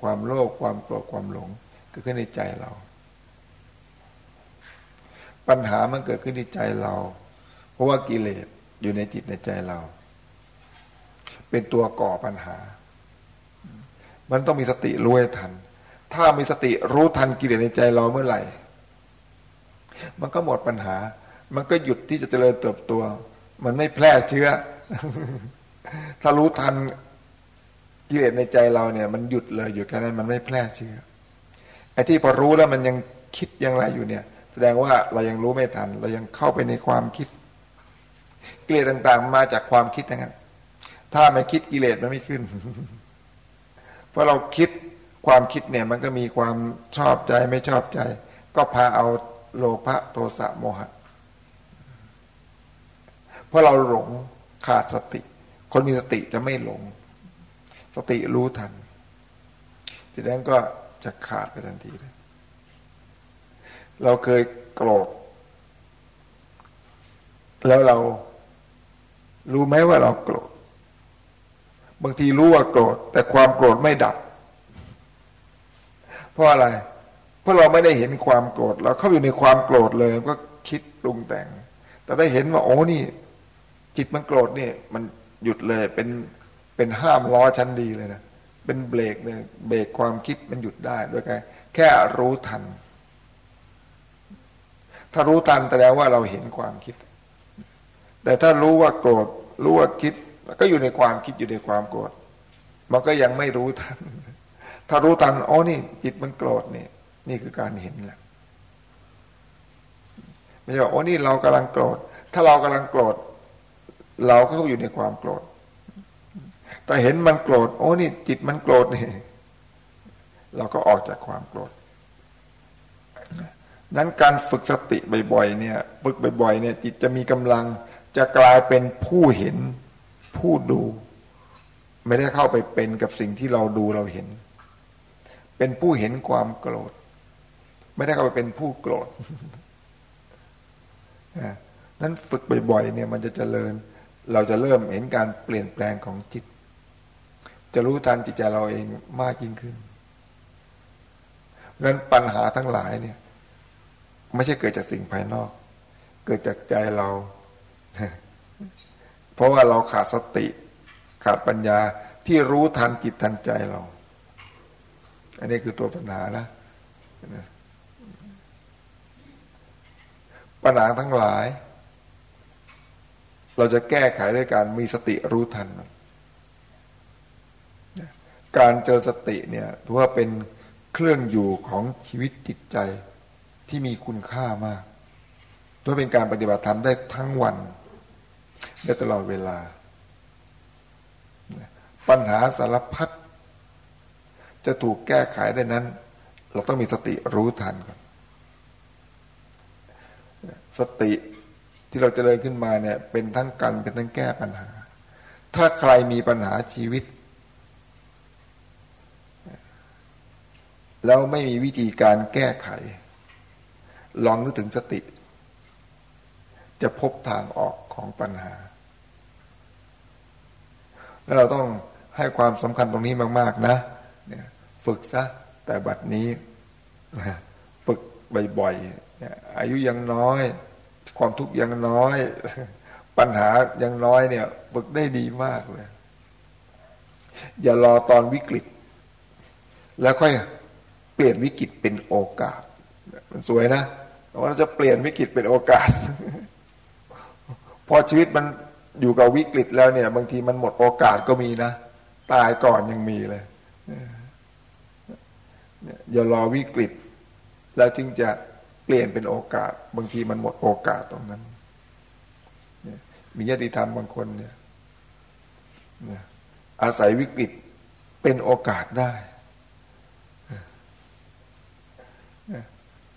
ความโลภความโกรธความหลงเกิดขึ้นในใจเรา ปัญหามันเกิดขึ้นในใจเรา เพราะว่ากิเลสอยู่ในจิตในใจเรา เป็นตัวก่อปัญหา มันต้องมีสติรู้ให้ทัน ถ้ามีสติรู้ทันกิเลสในใจเราเมื่อไหร่ มันก็หมดปัญหา มันก็หยุดที่จะเจริญเติบโตมันไม่แพร่เชื้อ ถ้ารู้ทันกิเลสในใจเราเนี่ย มันหยุดเลยอยู่แค่นั้นมันไม่แพร่เชื้อไอ้ที่พอรู้แล้วมันยังคิดย่างไรอยู่เนี่ย แสดงว่าเรายังรู้ไม่ทัน เรายังเข้าไปในความคิด กิเลสต่าง ๆ มาจากความคิดทั้งนั้นถ้าไม่คิดกิเลสมันไม่ขึ้น เพราะเราคิดความคิดเนี่ย มันก็มีความชอบใจไม่ชอบใจ ก็พาเอาโลภะโทสะโมหะเราะเราหลงขาดสติ คนมีสติจะไม่หลง สติรู้ทันทีนั้นก็จะขาดไปทันทีเลยเราเคยโกรธแล้วเรารู้ไหมว่าเราโกรธ บางทีรู้ว่าโกรธ แต่ความโกรธไม่ดับ เพราะอะไร เพราะเราไม่ได้เห็นความโกรธเราเข้าอยู่ในความโกรธเลยก็คิดปรุงแต่ง แต่ได้เห็นว่าโอ้นี่ จิตมันโกรธนี่มันหยุดเลยเป็นเป็นห้ามล้อชั้นดีเลยนะเป็นเบรกเนี่ยเบรกความคิดมันหยุดได้ด้วยกันแค่รู้ทัน ถ้ารู้ทันแสดงว่าเราเห็นความคิด แต่ถ้ารู้ว่าโกรธรู้ว่าคิดก็อยู่ในความคิดอยู่ในความโกรธมันก็ยังไม่รู้ทัน ถ้ารู้ทันอ๋อนี่ จิตมันโกรธนี่นี่คือการเห็นแหละไม่ใช่ว่าโอ้นี่เรากำลังโกรธถ้าเรากำลังโกรธ เราก็อยู่ในความโกรธ แต่เห็นมันโกรธ โอ้นี่จิตมันโกรธนี่เราก็ออกจากความโกรธนั้นการฝึกสติบ่อยๆเนี่ย ฝึกบ่อยๆเนี่ยจิตจะมีกำลังจะกลายเป็นผู้เห็นผู้ดู ไม่ได้เข้าไปเป็นกับสิ่งที่เราดูเราเห็น เป็นผู้เห็นความโกรธ ไม่ได้เข้าไปเป็นผู้โกรธนั้นฝึกบ่อยๆเนี่ยมันจะเจริญ เราจะเริ่มเห็นการเปลี่ยนแปลงของจิต จะรู้ทันจิตใจเราเองมากยิ่งขึ้นนั้นปัญหาทั้งหลายเนี่ย ไม่ใช่เกิดจากสิ่งภายนอก เกิดจากใจเรา เพราะว่าเราขาดสติ ขาดปัญญาที่รู้ทันจิตทันใจเรา อันนี้คือตัวปัญหานะ ปัญหาทั้งหลาย เราจะแก้ไขด้วยการมีสติรู้ทันมันการเจอสติเนี่ยถือว่าเป็นเครื่องอยู่ของชีวิตจิตใจที่มีคุณค่ามากเพื่อเป็นการปฏิบัติธรรมได้ทั้งวันได้ตลอดเวลา ปัญหาสารพัดจะถูกแก้ไขได้นั้น เราต้องมีสติรู้ทันก่อนสติ ที่เราจเจริญขึ้นมาเนี่ย เป็นทั้งกันเป็นทั้งแก้ปัญหา ถ้าใครมีปัญหาชีวิต แล้วไม่มีวิธีการแก้ไข ลองนึกถึงสติ จะพบทางออกของปัญหา แล้วเราต้องให้ความสำคัญตรงนี้มาก ๆ นะเนี่ยฝึกซะ แต่บัดนี้ฝึกบ่อยๆอายุยังน้อย ความทุกข์ยังน้อย ปัญหายังน้อยเนี่ยฝึกได้ดีมากเลย อย่ารอตอนวิกฤต แล้วค่อยเปลี่ยนวิกฤตเป็นโอกาส มันสวยนะเราจะเปลี่ยนวิกฤตเป็นโอกาส พอชีวิตมันอยู่กับวิกฤตแล้วเนี่ย บางทีมันหมดโอกาสก็มีนะ ตายก่อนยังมีเลยอย่ารอวิกฤต แล้วจึงจะ เปลี่ยนเป็นโอกาส บางทีมันหมดโอกาสตรงนั้นมีญาติธรรมบางคนเนี่ยอาศัยวิกฤตเป็นโอกาสได้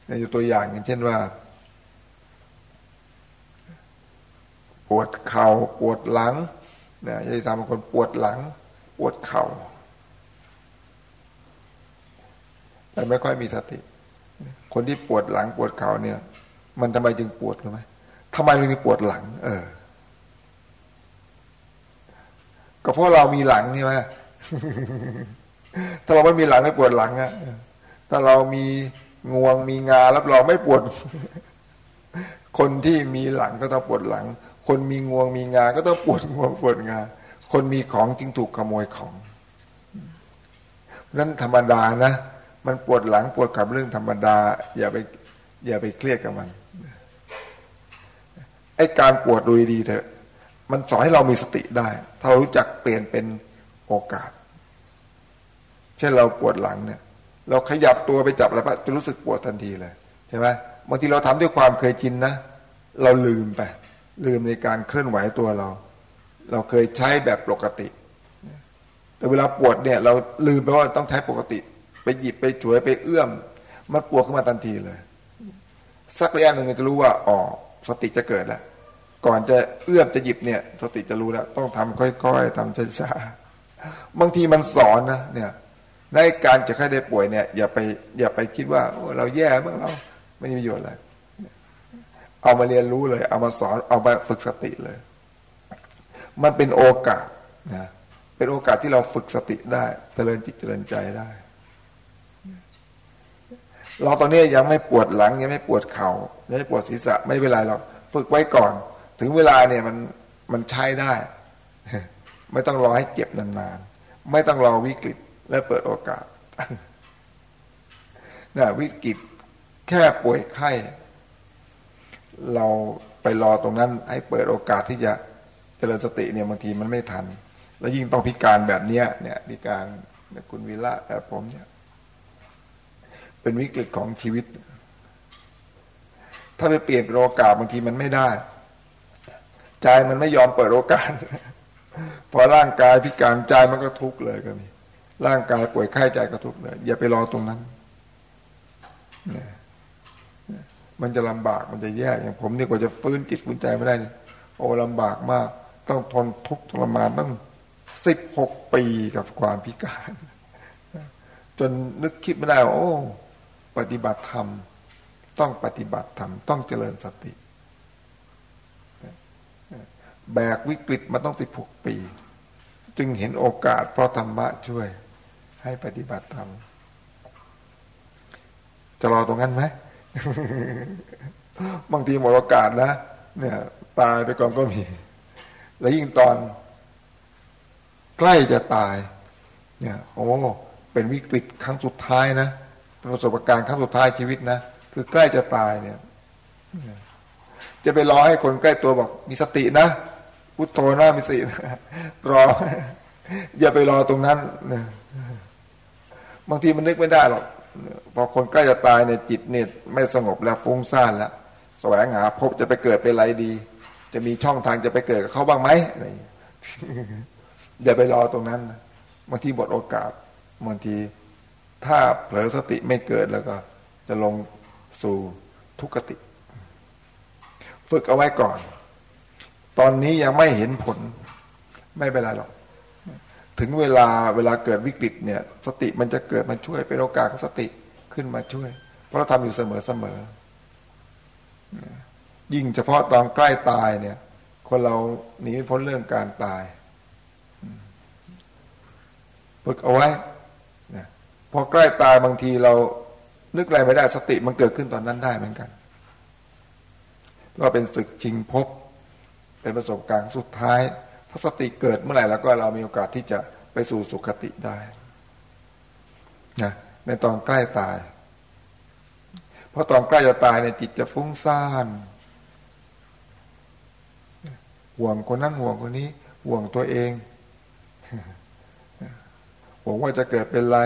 ในตัวอย่างอย่างเช่นว่า ปวดเขา่าปวดหลังเนี่ยจะทำบางคนปวดหลัง ปวดเขา่าแต่ไม่ค่อยมีสติ คนที่ปวดหลังปวดเข่าเนี่ย มันทำไมจึงปวดรู้ไหมทำไมมันถึงปวดหลัง เออ ก็เพราะเรามีหลังใช่ไหมถ้าเราไม่มีหลังไม่ปวดหลังอะถ้าเรามีงวงมีงารับรองไม่ปวด คนที่มีหลังก็ต้องปวดหลัง คนมีงวงมีงา ก็ต้องปวดงวงปวดงา คนมีของจึงถูกขโมยของนั้นธรรมดานะ มันปวดหลังปวดขับเรื่องธรรมดา อย่าไปอย่าไปเครียดกับมันไอ้การปวดดูดีเถอะ มันสอนให้เรามีสติได้ ถ้าเรารู้จักเปลี่ยนเป็นโอกาส เช่นเราปวดหลังเนี่ย เราขยับตัวไปจับอะไรปะจะรู้สึกปวดทันทีเลยใช่ไหมบางทีเราทำด้วยความเคยชินนะเราลืมไป ลืมในการเคลื่อนไหวตัวเรา เราเคยใช้แบบปกติ แต่เวลาปวดเนี่ย เราลืมไปว่าต้องใช้ปกติ ไปหยิบไปฉวยไปเอื้อม มันปวดขึ้นมาทันทีเลย สักระยะหนึ่งจะรู้ว่าอ๋อสติจะเกิดแล้วก่อนจะเอื้อมจะหยิบเนี่ย สติจะรู้แล้ว ต้องทำค่อยๆทำช้าๆบางทีมันสอนนะเนี่ยในการจะใครได้ป่วยเนี่ย อย่าไป อย่าไปคิดว่าเราแย่เมื่อเราไม่มีประโยชน์อะไรเอามาเรียนรู้เลย เอามาสอนเอามาฝึกสติเลย มันเป็นโอกาสนะเป็นโอกาสที่เราฝึกสติได้ เจริญจิตเจริญใจได้ เราตอนนี้ยังไม่ปวดหลังยังไม่ปวดเขา่ายังไม่ปวดศีรษะไม่เป็นไรหรอกฝึกไว้ก่อน ถึงเวลาเนี่ยมันมันใช้ได้ ไม่ต้องรอให้เจ็บนานๆ ไม่ต้องรอวิกฤตและเปิดโอกาสนะวิกฤตแค่ป่วยไข้ เราไปรอตรงนั้น ให้เปิดโอกาสที่จะเจริญสติเนี่ยบางทีมันไม่ทัน แล้วยิ่งต้องพิการแบบเนี้ยเนี่ยพิการคุณวิระแบบผมเนี่ย เป็นวิกฤตของชีวิต ถ้าไปเปลี่ยนโอกาสบางทีมันไม่ได้ ใจมันไม่ยอมเปิดโอกาส พอร่างกายพิการใจมันก็ทุกข์เลยก็มี ร่างกายป่วยไข้ใจกระทุกข์เลย อย่าไปรอตรงนั้นเนี่ยมันจะลำบากมันจะแย่อย่างผมนี่กว่าจะฟื้นจิตฟื้นใจไม่ได้นี่โอ้ลำบากมาก ต้องทนทุกข์ทรมานตั้งสิบหกปีกับความพิการ จนนึกคิดไม่ได้โอ้ ปฏิบัติธรรม ต้องปฏิบัติธรรม ต้องเจริญสติ แบกวิกฤตมาต้องสิบหกปี จึงเห็นโอกาสเพราะธรรมะช่วย ให้ปฏิบัติธรรม จะรอตรงนั้นไหมบางทีหมดโอกาสนะเนี่ยตายไปก่อนก็มี แล้วยิ่งตอน ใกล้จะตาย เนี่ย โอ้ เป็นวิกฤตครั้งสุดท้ายนะ ประสบการณ์ครั้งสุดท้ายชีวิตนะคือใกล้จะตายเนี่ย จะไปรอให้คนใกล้ตัวบอกมีสตินะพุทโธนะมีสติรอ อย่าไปรอตรงนั้นเนี่ยบางทีมันนึกไม่ได้หรอกพอคนใกล้จะตายเนี่ยจิตเนี่ยไม่สงบแล้วฟุ้งซ่านแล้วแสวงหาพบจะไปเกิดเป็นไรดี จะมีช่องทางจะไปเกิดกับเขาบ้างไหมอะไรอย่าไปรอตรงนั้นบางทีหมดโอกาสบางที ถ้าเผลอสติไม่เกิดแล้วก็ จะลงสู่ทุกขติ ฝึกเอาไว้ก่อน ตอนนี้ยังไม่เห็นผล ไม่เป็นไรหรอก ถึงเวลาเวลาเกิดวิกฤตเนี่ย สติมันจะเกิดมันช่วยเป็นโอกาสของสติขึ้นมาช่วย เพราะเราทำอยู่เสมอเสมอยิ่งเฉพาะตอนใกล้ตายเนี่ย คนเราหนีไม่พ้นเรื่องการตาย ฝึกเอาไว้ พอใกล้ตายบางทีเรานึกอะไรไม่ได้สติมันเกิดขึ้นตอนนั้นได้เหมือนกันก็เป็นศึกชิงพบ เป็นประสบการณ์สุดท้าย ถ้าสติเกิดเมื่อไหร่แล้วก็เรามีโอกาสที่จะไปสู่สุคติได้นะในตอนใกล้ตาย เพราะตอนใกล้จะตายในจิตจะฟุ้งซ่านห่วงคนนั้นห่วงคนนี้ ห่วงตัวเองห่วงว่าจะเกิดเป็นไร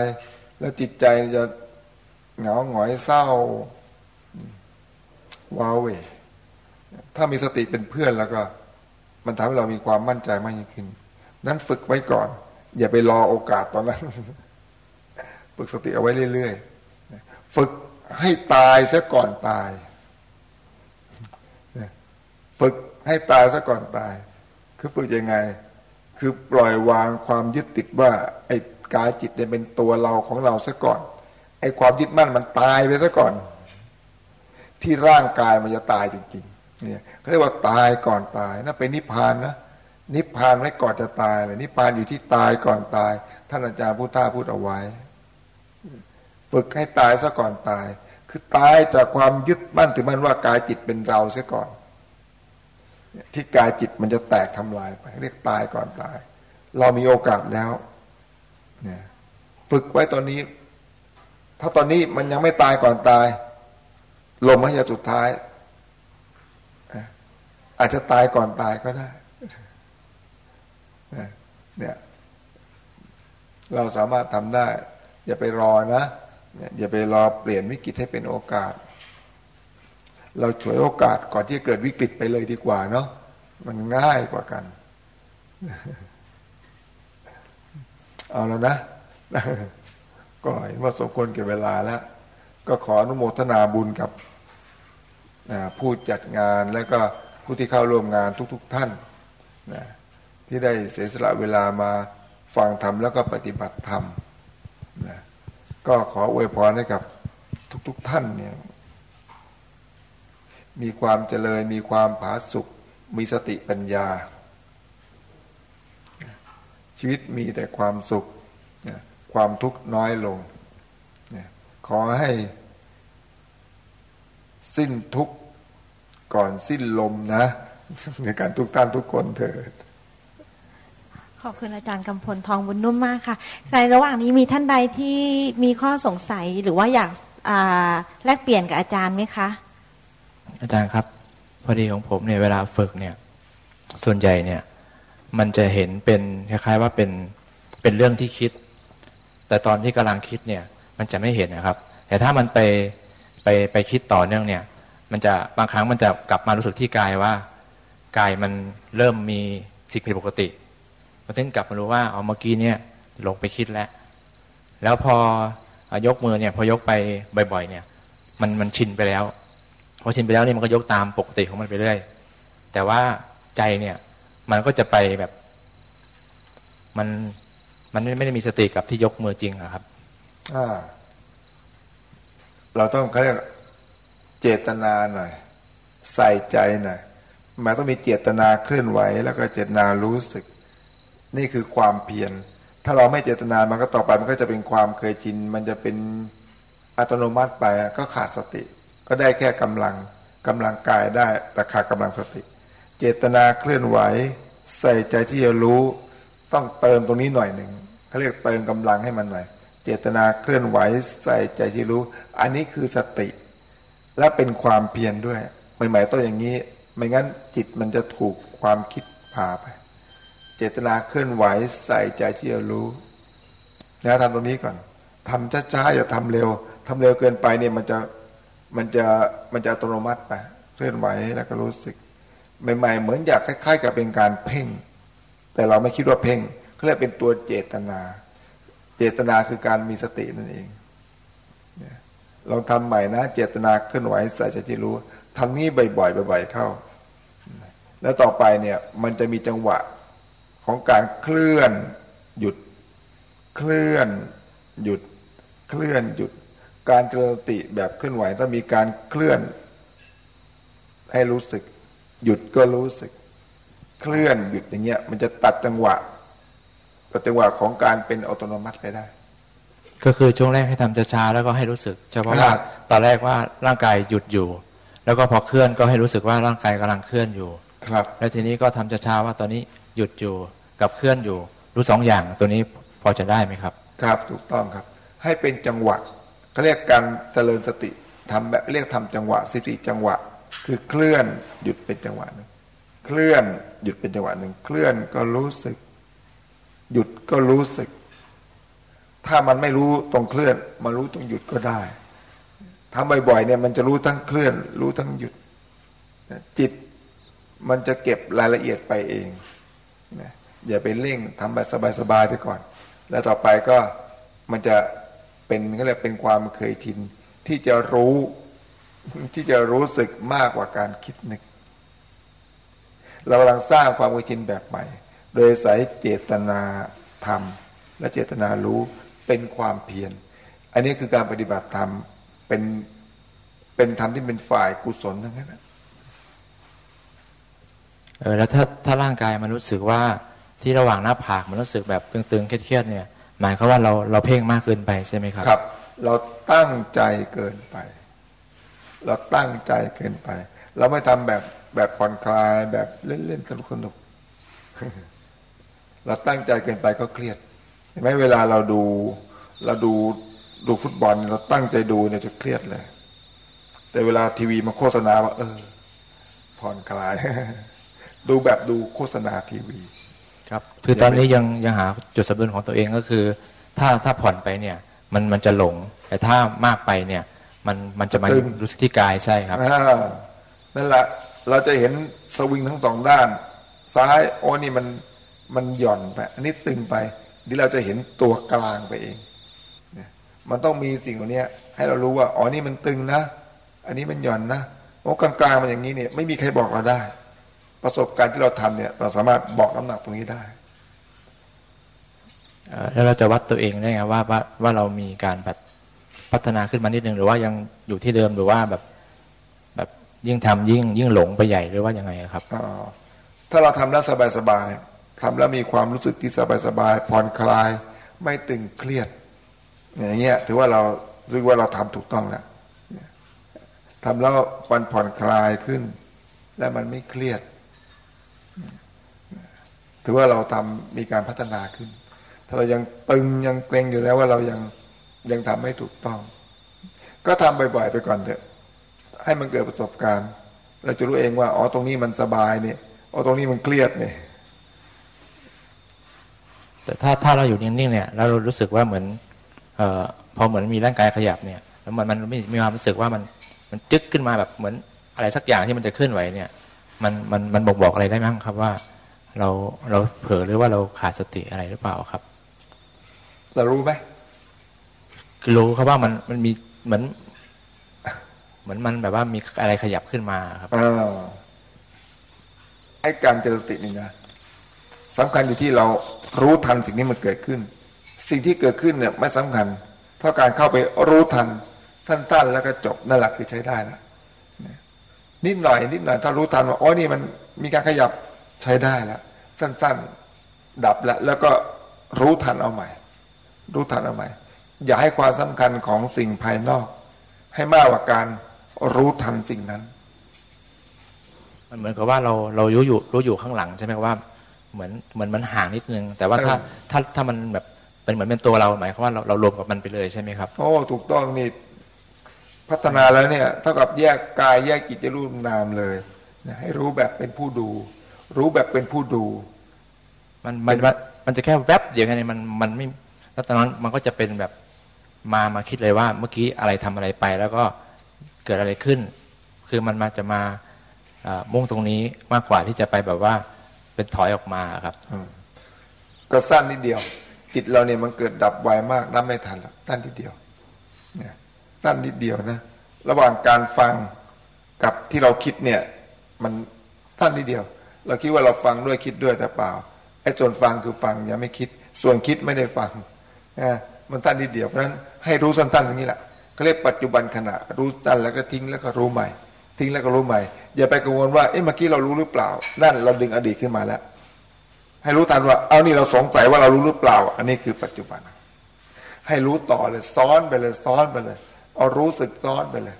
แล้วจิตใจจะเหงาหงอยเศร้าว้าวเวถ้ามีสติเป็นเพื่อนแล้วก็ มันทำให้เรามีความมั่นใจมากยิ่งขึ้น นั้นฝึกไว้ก่อน อย่าไปรอโอกาสตอนนั้น ฝึกสติเอาไว้เรื่อยๆ ฝึกให้ตายซะก่อนตาย ฝึกให้ตายซะก่อนตาย คือฝึกยังไง คือปล่อยวางความยึดติดว่า ไอ้ กายจิตเนี่ยเป็นตัวเราของเราซะก่อน ไอ้ความยึดมั่นมันตายไปซะก่อน ที่ร่างกายมันจะตายจริงๆเนี่ยเขาเรียกว่าตายก่อนตายนะเป็นนิพพานนะนิพพานไว้ก่อนจะตายเลยนิพพานอยู่ที่ตายก่อนตาย ท่านอาจารย์พุทธาพูดเอาไว้ ฝึกให้ตายซะก่อนตาย คือตายจากความยึดมั่นถือมั่นว่ากายจิตเป็นเราเสียก่อน ที่กายจิตมันจะแตกทำลายไป เรียกตายก่อนตาย เรามีโอกาสแล้ว เนี่ยฝึกไว้ตอนนี้ ถ้าตอนนี้มันยังไม่ตายก่อนตาย ลมหายใจสุดท้าย อาจจะตายก่อนตายก็ได้เนี่ยเราสามารถทำได้ อย่าไปรอนะอย่าไปรอเปลี่ยนวิกฤตให้เป็นโอกาส เราฉวยโอกาสก่อนที่จะเกิดวิกฤตไปเลยดีกว่าเนาะมันง่ายกว่ากัน เอาแล้วนะ ก็เห็นว่าสมควรเก็บเวลาแล้ว ก็ขออนุโมทนาบุญกับผู้จัดงานและก็ผู้ที่เข้าร่วมงานทุก ๆทท่านนะที่ได้เสียสละเวลามาฟังธรรมแล้วก็ปฏิบัติธรรมนะก็ขออวยพรให้กับทุก ๆทท่านเนี่ยมีความเจริญมีความผาสุกมีสติปัญญา ชีวิตมีแต่ความสุข ความทุกข์น้อยลง ขอให้สิ้นทุกข์ก่อนสิ้นลมนะ ในการทุกท่านทุกคนเถิดขอบคุณอาจารย์กำพลทองบุญนุ่มมากค่ะ ในระหว่างนี้มีท่านใดที่มีข้อสงสัยหรือว่าอยากแลกเปลี่ยนกับอาจารย์ไหมคะ อาจารย์ครับ พอดีของผมเนี่ยเวลาฝึกเนี่ย ส่วนใหญ่เนี่ย มันจะเห็นเป็นคล้ายๆว่าเป็นเป็นเรื่องที่คิด แต่ตอนที่กำลังคิดเนี่ยมันจะไม่เห็นนะครับ แต่ถ้ามันไปไปไปคิดต่อเนื่องเนี่ย มันจะบางครั้งมันจะกลับมารู้สึกที่กายว่ากายมันเริ่มมีสิ่งผิดปกติมันถึงกลับมารู้ว่าเอาเมื่อกี้เนี่ยลงไปคิดแล้ว แล้วพอยกมือเนี่ยพอยกไปบ่อยๆ เนี่ย มันมันชินไปแล้วพอชินไปแล้วเนี่ยมันก็ยกตามปกติของมันไปเรื่อยแต่ว่าใจเนี่ย มันก็จะไปแบบ มันมันไม่ได้มีสติกับที่ยกมือจริงอะครับอ่าเราต้องเขาเรียกเจตนาหน่อย ใส่ใจหน่อยมันต้องมีเจตนาเคลื่อนไหว แล้วก็เจตนารู้สึก นี่คือความเพียรถ้าเราไม่เจตนามันก็ต่อไปมันก็จะเป็นความเคยชิน มันจะเป็นอัตโนมัติไปก็ขาดสติ ก็ได้แค่กำลังกำลังกายได้แต่ขาดกำลังสติ เจตนาเคลื่อนไหว ใส่ใจที่จะรู้ ต้องเติมตรงนี้หน่อยหนึ่งเขาเรียกเติมกำลังให้มันหน่อย เจตนาเคลื่อนไหวใส่ใจที่รู้ อันนี้คือสติ และเป็นความเพียรด้วยใหม่ๆต้องอย่างนี้ ไม่งั้นจิตมันจะถูกความคิดพาไป เจตนาเคลื่อนไหวใส่ใจที่จะรู้นะทำตรงนี้ก่อนทำช้าๆอย่าทำเร็วทำเร็วเกินไปเนี่ยมันจะมันจะมันจะอัตโนมัติไปเคลื่อนไหวแล้วก็รู้สึก ใหม่ๆเหมือนอยากคล้าย ๆ กับเป็นการเพ่ง แต่เราไม่คิดว่าเพ่งเขาเรียกเป็นตัวเจตนา เจตนาคือการมีสตินั่นเองเราทำใหม่นะ เจตนาเคลื่อนไหวใส่ใจที่รู้ทำนี้บ่อยๆบ่อย ๆ เข้า แล้วต่อไปเนี่ยมันจะมีจังหวะของการเคลื่อนหยุด เคลื่อนหยุด เคลื่อนหยุด การเจริญสติแบบเคลื่อนไหวต้องมีการเคลื่อนให้รู้สึก หยุดก็รู้สึก เคลื่อนหยุดอย่างเงี้ย มันจะตัดจังหวะตัดจังหวะของการเป็นอัตโนมัติไปได้ ก็คือช่วงแรกให้ทำช้าๆแล้วก็ให้รู้สึก เฉพาะว่าตอนแรกว่าร่างกายหยุดอยู่ แล้วก็พอเคลื่อนก็ให้รู้สึกว่าร่างกายกำลังเคลื่อนอยู่ ครับ แล้วทีนี้ก็ทำช้าๆว่าตอนนี้หยุดอยู่กับเคลื่อนอยู่ รู้สองอย่างตัวนี้พอจะได้ไหมครับ ครับถูกต้องครับ ให้เป็นจังหวะเขาเรียกการเจริญสติทำแบบเรียกทำจังหวะสิบสี่จังหวะ คือเคลื่อนหยุดเป็นจังหวะหนึ่งเคลื่อนหยุดเป็นจังหวะหนึ่งเคลื่อนก็รู้สึก หยุดก็รู้สึก ถ้ามันไม่รู้ตรงเคลื่อน มารู้ตรงหยุดก็ได้ทำบ่อยๆเนี่ยมันจะรู้ทั้งเคลื่อน รู้ทั้งหยุด จิตมันจะเก็บรายละเอียดไปเองอย่าไปเร่งทำแบบสบายๆไปก่อน แล้วต่อไปก็มันจะเป็นก็เรียกเป็นความเคยชินที่จะรู้ ที่จะรู้สึกมากกว่าการคิดนึก เรากำลังสร้างความเคยชินแบบใหม่ โดยใส่เจตนาธรรม และเจตนารู้เป็นความเพียร อันนี้คือการปฏิบัติธรรมเป็นเป็นธรรมที่เป็นฝ่ายกุศลทั้งนั้นเออแล้วถ้าถ้าร่างกายมันรู้สึกว่าที่ระหว่างหน้าผากมันรู้สึกแบบตึงๆเครียดๆเนี่ย หมายความว่าเราเราเพ่งมากเกินไปใช่ไหมครับ ครับ เราตั้งใจเกินไป เราตั้งใจเกินไป เราไม่ทำแบบแบบผ่อนคลายแบบเล่นๆสนุกสนุกเราตั้งใจเกินไปก็เครียดเห็นไหมเวลาเราดู เราดูดูฟุตบอล เราตั้งใจดูเนี่ยจะเครียดเลย แต่เวลาทีวีมาโฆษณาว่า เออ ผ่อนคลาย ดูแบบดูโฆษณาทีวี ครับ คือตอนนี้ยังยังหาจุดสมดุลของตัวเองก็คือ ถ้าถ้าผ่อนไปเนี่ย มันมันจะหลง แต่ถ้ามากไปเนี่ย มันมันจะมารู้สึกที่กายใช่ครับนั่นแหละเราจะเห็นสวิงทั้งสองด้าน ซ้ายโอ้นี่มันมันหย่อนไปอันนี้ตึงไปดีเราจะเห็นตัวกลางไปเองมันต้องมีสิ่งเหล่านี้ให้เรารู้ว่าอ๋อนี่มันตึงนะ อันนี้มันหย่อนนะโอ้กลางๆมันอย่างนี้เนี่ยไม่มีใครบอกเราได้ ประสบการณ์ที่เราทำเนี่ย เราสามารถบอกน้ำหนักตรงนี้ได้แล้วเราจะวัดตัวเองได้ไงว่าว่าว่าเรามีการแบบ พัฒนาขึ้นมานิดนึงหรือว่ายังอยู่ที่เดิมหรือว่าแบบแบบยิ่งทำยิ่ง ยิ่งหลงไปใหญ่หรือว่ายังไงครับถ้าเราทำแล้วสบายๆทำแล้วมีความรู้สึกที่สบายๆผ่อนคลาย ไม่ตึงเครียด อย่างเงี้ยถือว่าเรารู้ว่าเราทำถูกต้องแล้วทำแล้วมันผ่อนคลายขึ้น และมันไม่เครียด ถือว่าเราทำมีการพัฒนาขึ้น ถ้าเรายังตึงยังเกรงอยู่แล้วว่าเรายัง ยังทำไม่ถูกต้อง ก็ทำบ่อยๆ ไปก่อนเถอะ ให้มันเกิดประสบการณ์ เราจะรู้เองว่า อ๋อตรงนี้มันสบายเนี่ยอ๋อตรงนี้มันเครียดเนี่ยแต่ถ้าถ้าเราอยู่นิ่งๆเนี่ยแล้วเรารู้สึกว่าเหมือนเอ่อพอเหมือนมีร่างกายขยับเนี่ยแล้วมันมันไม่มีความรู้สึกว่ามันมันจึ๊กขึ้นมาแบบเหมือนอะไรสักอย่างที่มันจะเคลื่อนไหวเนี่ย มันมันมันบอกบอกอะไรได้มั้งครับว่า เราเราเผลอหรือว่าเราขาดสติอะไรหรือเปล่าครับ เรารู้ไหม คือรู้ครับว่ามันมันมีเหมือน เหมือนมันแบบว่ามีอะไรขยับขึ้นมาครับอไอ้การเจริญสตินี่นะสำคัญอยู่ที่เรารู้ทันสิ่งนี้มันเกิดขึ้น สิ่งที่เกิดขึ้นเนี่ยไม่สำคัญ เท่าการเข้าไปรู้ทันสั้น ๆ แล้วก็จบนั่นแหละคือใช้ได้นะนิดหน่อยนิดหน่อยถ้ารู้ทันว่าอ๋อนี่มันมีการขยับใช้ได้แล้วสั้น ๆ ดับแล้วแล้วก็รู้ทันเอาใหม่ รู้ทันเอาใหม่ อย่าให้ความสำคัญของสิ่งภายนอก ให้มากกว่าการรู้ทันสิ่งนั้น มันเหมือนกับว่าเราเรารู้อยู่รู้อยู่ข้างหลังใช่ไหมว่าเหมือนเหมือนมันห่างนิดนึง แต่ว่าถ้าถ้าถ้ามันแบบเป็นเหมือนเป็นตัวเราหมายความว่าเราเรารวมกับมันไปเลยใช่ไหมครับโอ้ถูกต้องนี่พัฒนาแล้วเนี่ยเท่ากับแยกกายแยกกิจรูปนามเลยนะให้รู้แบบเป็นผู้ดู รู้แบบเป็นผู้ดู มันมันมันจะแค่แวบเดียวแค่นี้มันมันไม่แล้วตอนนั้นมันก็จะเป็นแบบ มามาคิดเลยว่าเมื่อกี้อะไรทำอะไรไป แล้วก็เกิดอะไรขึ้น คือมันมาจะมามุ่งตรงนี้มากกว่าที่จะไปแบบว่าเป็นถอยออกมาครับก็สั้นนิดเดียว จิตเราเนี่ยมันเกิดดับไวมากนับไม่ทันแล้วสั้นนิดเดียวเนี่ยสั้นนิดเดียวนะระหว่างการฟังกับที่เราคิดเนี่ย มันสั้นนิดเดียว เราคิดว่าเราฟังด้วยคิดด้วยแต่เปล่าไอ้ส่วนฟังคือฟังยังไม่คิด ส่วนคิดไม่ได้ฟังนะ มันสั้นนิดเดียวเพราะฉะนั้นให้รู้สั้นๆอย่างนี้แหละเขาเรียกปัจจุบันขณะรู้สั้นแล้วก็ทิ้งแล้วก็รู้ใหม่ ทิ้งแล้วก็รู้ใหม่ อย่าไปกังวลว่าเอ๊ะเมื่อกี้เรารู้หรือเปล่า นั่นเราดึงอดีตขึ้นมาแล้ว ให้รู้ทันว่า เอานี่เราสงสัยว่าเรารู้หรือเปล่า อันนี้คือปัจจุบัน ให้รู้ต่อเลยซ้อนไปเลยซ้อนไปเลย เอารู้สึกซ้อนไปเลย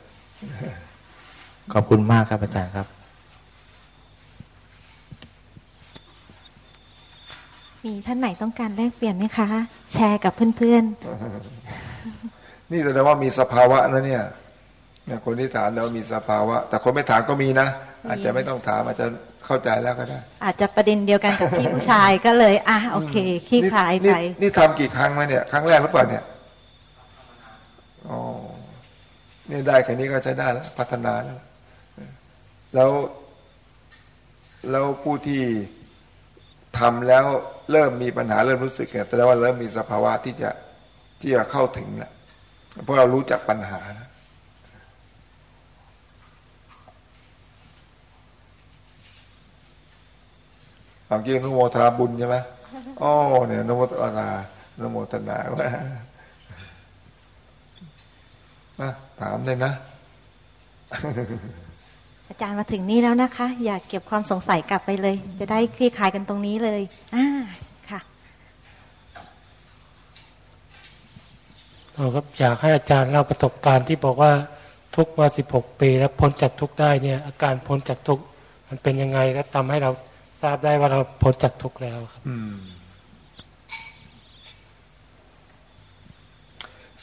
ขอบคุณมากครับอาจารย์ครับ มีท่านไหนต้องการแลกเปลี่ยนไหมคะ แชร์กับเพื่อนๆ นี่แสดงว่ามีสภาวะนะเนี่ยเนี่ยคนที่ถามแล้วมีสภาวะ แต่คนไม่ถามก็มีนะ อาจจะไม่ต้องถามอาจจะเข้าใจแล้วก็ได้ อาจจะประเด็นเดียวกันกับพี่ผู้ชายก็เลย อะโอเคขี้คลายไปนี่ทำกี่ครั้งแล้วเนี่ย ครั้งแรกหรือเปล่าเนี่ยอ๋อนี่ได้แค่นี้ก็ใช้ได้แล้วพัฒนาแล้วแล้วแล้วผู้ที่ ทำแล้วเริ่มมีปัญหาเริ่มรู้สึกเนี่ยแต่ว่าเริ่มมีสภาวะที่จะที่จะเข้าถึงแล้วเพราะเรารู้จักปัญหานะเมื่อกี้นุโมทนาบุญใช่ไหมอ๋อเนี่ยนุโมทนานุโมทนาว่านะถามเลยนะ อาจารย์มาถึงนี่แล้วนะคะ อย่าเก็บความสงสัยกลับไปเลย จะได้คลี่คลายกันตรงนี้เลยอ่าค่ะเราครับอยากให้อาจารย์เล่าประสบการณ์ที่บอกว่าทุกมาสิบหกปีแล้วพ้นจากทุกได้เนี่ย อาการพ้นจากทุกมันเป็นยังไงแล้วทำให้เราทราบได้ว่าเราพ้นจากทุกแล้วครับ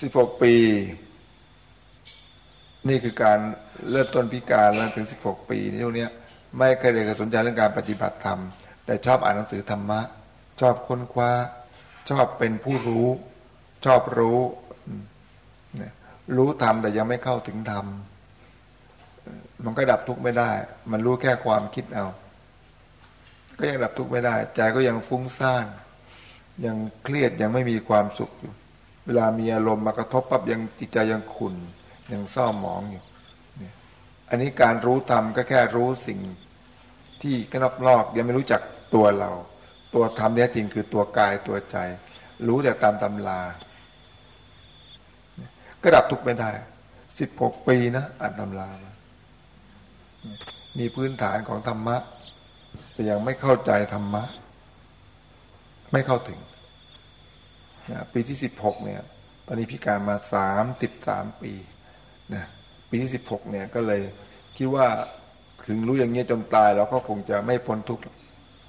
สิบหกปี นี่คือการเริ่มต้นพิการแล้วถึงสิบหกปีในช่วงนี้ไม่เคยเลยสนใจเรื่องการปฏิบัติธรรม แต่ชอบอ่านหนังสือธรรมะ ชอบค้นคว้า ชอบเป็นผู้รู้ ชอบรู้ รู้ธรรมแต่ยังไม่เข้าถึงธรรม มันก็ดับทุกข์ไม่ได้ มันรู้แค่ความคิดเอา ก็ยังดับทุกข์ไม่ได้ ใจก็ยังฟุ้งซ่าน ยังเครียดยังไม่มีความสุขอยู่ เวลามีอารมณ์มากระทบปั๊บยังจิตใจยังขุ่น ยังเศร้าหมองอยู่เนี่ยอันนี้การรู้ธรรมก็แค่รู้สิ่งที่กนอกนอกยังไม่รู้จักตัวเรา ตัวธรรมแท้จริงคือตัวกายตัวใจ รู้แต่ตามตำราก็ดับทุกข์ไม่ได้สิบหกปีนะอ่านตำรามามีพื้นฐานของธรรมะ แต่ยังไม่เข้าใจธรรมะ ไม่เข้าถึง ปีที่สิบหกเนี่ยตอนนี้พิการมาสามสิบสามปี นะปีที่สิบหกเนี่ยก็เลยคิดว่าถึงรู้อย่างเงี้ยจนตายเราก็คงจะไม่พ้นทุกข์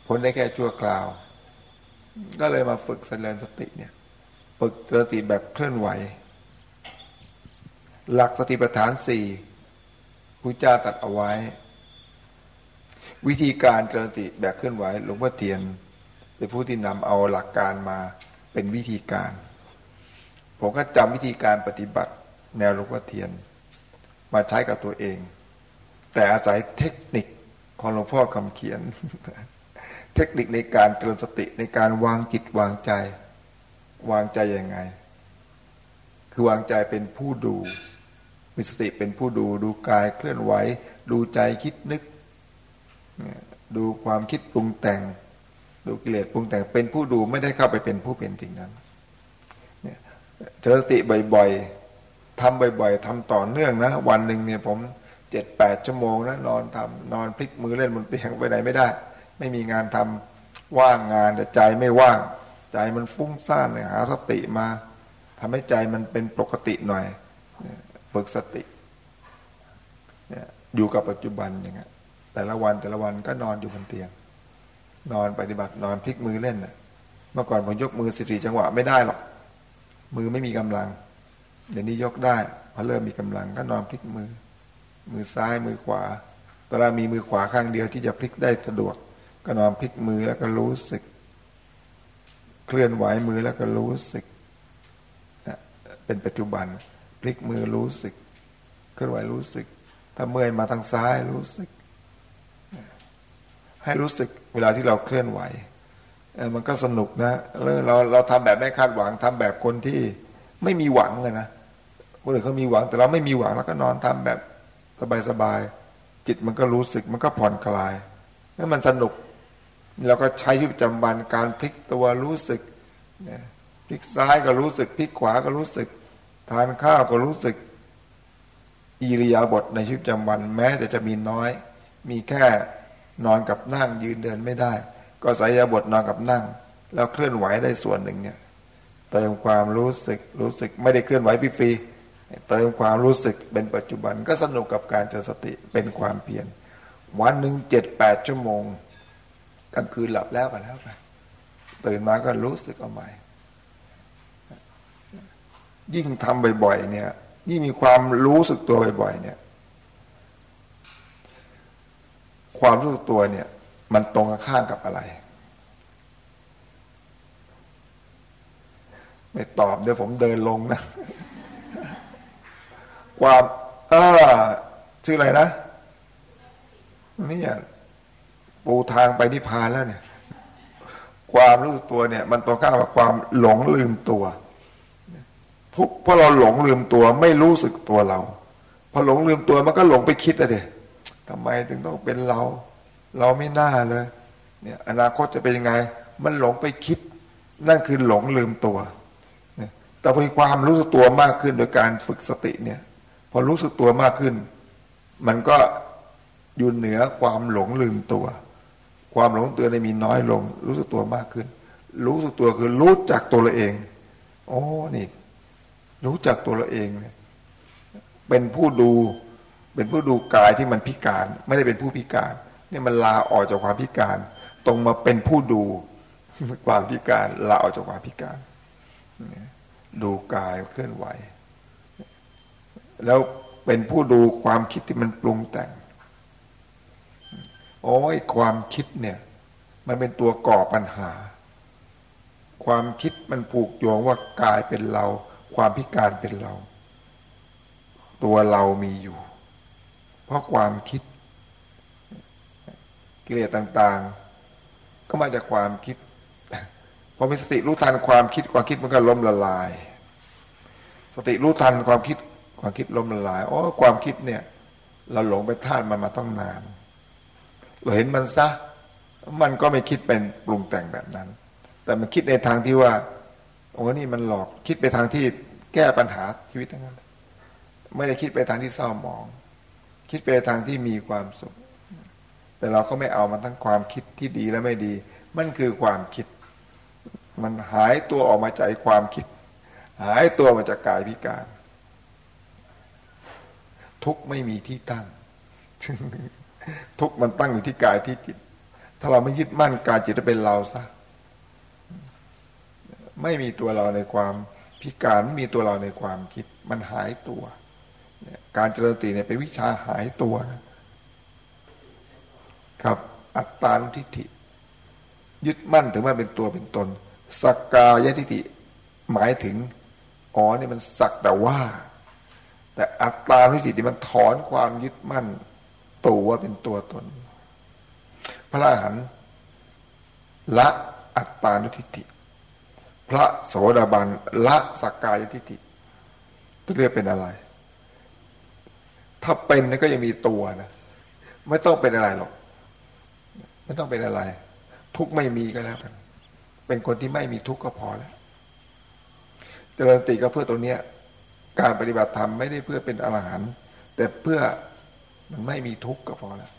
พ้นได้แค่ชั่วคราว ก็เลยมาฝึกเจริญสติเนี่ยฝึกสติแบบเคลื่อนไหว หลักสติปัฏฐานสี่พระเจ้าตัดเอาไว้ วิธีการเจริญสติแบบเคลื่อนไหวหลวงพ่อเทียนเป็นผู้ที่นำเอาหลักการมาเป็นวิธีการ ผมก็จำวิธีการปฏิบัติแนวหลวงพ่อเทียน มาใช้กับตัวเอง แต่อาศัยเทคนิคของหลวงพ่อคำเขียน เทคนิคในการเจริญสติในการวางจิตวางใจ วางใจยังไง คือวางใจเป็นผู้ดู มีสติเป็นผู้ดู ดูกายเคลื่อนไหว ดูใจคิดนึก ดูความคิดปรุงแต่ง ดูกิเลสปรุงแต่งเป็นผู้ดูไม่ได้เข้าไปเป็นผู้เป็นจริงนั้นเจริญสติบ่อยๆ ทำบ่อยๆทำต่อเนื่องนะ วันหนึ่งเนี่ยผมเจ็ดแปดชั่วโมงนะนอนทำนอนพลิกมือเล่นบนเตียงไปไหนไม่ได้ ไม่มีงานทำว่างงานแต่ใจไม่ว่าง ใจมันฟุ้งซ่านเลยหาสติมาทำให้ใจมันเป็นปกติหน่อยฝึกสติเนี่ยอยู่กับปัจจุบันอย่างเงี้ยแต่ละวันแต่ละวันก็นอนอยู่บนเตียง นอนปฏิบัตินอนพลิกมือเล่นน่ะเมื่อก่อนผมยกมือสิบสี่จังหวะไม่ได้หรอก มือไม่มีกำลัง เดี๋ยวนี้ยกได้พอเริ่มมีกำลังก็นอนพลิกมือ มือซ้ายมือขวาเวลามีมือขวาข้างเดียวที่จะพลิกได้สะดวก ก็นอนพลิกมือแล้วก็รู้สึก เคลื่อนไหวมือแล้วก็รู้สึกเป็นปัจจุบัน พลิกมือรู้สึก เคลื่อนไหวรู้สึก ถ้าเมื่อยมาทางซ้ายรู้สึก ให้รู้สึกเวลาที่เราเคลื่อนไหวมันก็สนุกนะเราเราทำแบบไม่คาดหวังทำแบบคนที่ไม่มีหวังเลยนะ คนอื่นเขามีหวัง แต่เราไม่มีหวังแล้วก็นอนทำแบบสบายๆจิตมันก็รู้สึกมันก็ผ่อนคลายแล้วมันสนุกเราก็ใช้ชีวิตประจำวันการพลิกตัวรู้สึกพลิกซ้ายก็รู้สึกพลิกขวาก็รู้สึก ทานข้าวก็รู้สึกอิริยาบถในชีวิตประจำวัน แม้แต่จะมีน้อย มีแค่นอนกับนั่งยืนเดินไม่ได้ ก็สายาบทนอนกับนั่ง แล้วเคลื่อนไหวได้ส่วนหนึ่งเนี่ยเติมความรู้สึกรู้สึกไม่ได้เคลื่อนไหวฟรี เติมความรู้สึกเป็นปัจจุบันก็สนุกกับการเจริญสติเป็นความเพียรวันหนึ่งเจ็ดแปดชั่วโมงกลางคืนหลับแล้วกันแล้วไปตื่นมาก็รู้สึกเอาใหม่ ยิ่งทำบ่อยๆเนี่ยยิ่งมีความรู้สึกตัวบ่อยๆเนี่ย ความรู้สึกตัวเนี่ย มันตรงข้ามกับอะไร ไม่ตอบเดี๋ยวผมเดินลงนะ ความเออชื่ออะไรนะนี่ปูทางไปนิพพานแล้วเนี่ย ความรู้สึกตัวเนี่ย มันตรงข้ามกับความหลงลืมตัวทุกเพราะเราหลงลืมตัวไม่รู้สึกตัวเรา พอหลงลืมตัวมันก็หลงไปคิดอะเด็ทำไมถึงต้องเป็นเรา เราไม่น่าเลย เนี่ย อนาคตจะเป็นยังไง มันหลงไปคิด นั่นคือหลงลืมตัวแต่พอมีความรู้สึกตัวมากขึ้นโดยการฝึกสติเนี่ย พอรู้สึกตัวมากขึ้น มันก็อยู่เหนือความหลงลืมตัว ความหลงตัวในมีน้อยลง รู้สึกตัวมากขึ้น รู้สึกตัวคือรู้จักตัวเราเอง โอ้นี่ รู้จักตัวเราเองเป็นผู้ดูเป็นผู้ดูกายที่มันพิการ ไม่ได้เป็นผู้พิการเนี่ยมันลาออกจากความพิการ ตรงมาเป็นผู้ดูความพิการลาออกจากความพิการ ดูกายเคลื่อนไหว แล้วเป็นผู้ดูความคิดที่มันปรุงแต่ง โอ้ยความคิดเนี่ย มันเป็นตัวก่อปัญหา ความคิดมันผูกโยงว่ากายเป็นเรา ความพิการเป็นเรา ตัวเรามีอยู่ เพราะความคิด กิเลสต่าง ๆ ก็มาจากความคิดพอมีสติรู้ทันความคิดความคิดมันก็ล้มละลาย สติรู้ทันความคิด ความคิดล้มละลายอ๋อความคิดเนี่ย เราหลงไปท่านมันมาต้องนาน เราเห็นมันซะ มันก็ไม่คิดเป็นปรุงแต่งแบบนั้น แต่มันคิดในทางที่ว่าโอ้นี่มันหลอกคิดไปทางที่แก้ปัญหาชีวิตทั้งนั้นไม่ได้คิดไปทางที่เศร้าหมอง คิดไปทางที่มีความสุข แต่เราก็ไม่เอามันทั้งความคิดที่ดีและไม่ดี มันคือความคิด มันหายตัวออกมาจากความคิด หายตัวมาจากกายพิการ ทุกไม่มีที่ตั้ง ทุกมันตั้งอยู่ที่กายที่จิต ถ้าเราไม่ยึดมั่นกายจิตจะเป็นเราซะไม่มีตัวเราในความพิการไม่มีตัวเราในความคิด มันหายตัวการเจริญสติเนี่ยเป็นวิชาหายตัวนะครับ อัตตานุทิฏฐิ ยึดมั่นถึงว่าเป็นตัวเป็นตนสักกายทิฏฐิหมายถึงอ๋อนี่มันสักแต่ว่า แต่อัตตานุทิฏฐิมันถอนความยึดมั่นตัวว่าเป็นตัวตน พระอรหันต์ละอัตตานุทิฏฐิพระโสดาบันละสักกายทิฏฐิเรียกเป็นอะไร ถ้าเป็นก็ยังมีตัวนะไม่ต้องเป็นอะไรหรอก ไม่ต้องเป็นอะไร ทุกไม่มีก็แล้วกันเป็นคนที่ไม่มีทุกข์ก็พอแล้วเจริญติก็เพื่อตัวเนี้ย การปฏิบัติธรรมไม่ได้เพื่อเป็นอรหันต์แต่เพื่อมันไม่มีทุกข์ก็พอแล้ว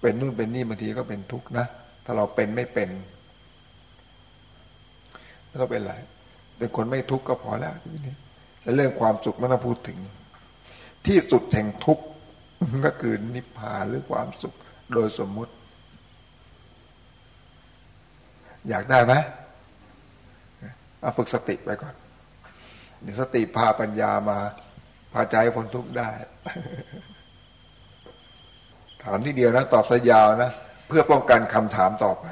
เป็นนู่นเป็นนี่บางทีก็เป็นทุกข์นะ ถ้าเราเป็นไม่เป็นแล้วก็เป็นไรเป็นคนไม่ทุกข์ก็พอแล้วทีนี้และเรื่องความสุขไม่ต้องพูดถึง ที่สุดแห่งทุกข์ก็คือนิพพานหรือความสุขโดยสมมุติ อยากได้ไหมเอาฝึกสติไปก่อน สติพาปัญญามา พาใจพ้นทุกข์ได้ ถามที่เดียวนะ ตอบสยาวนะ เพื่อป้องกันคำถามต่อไป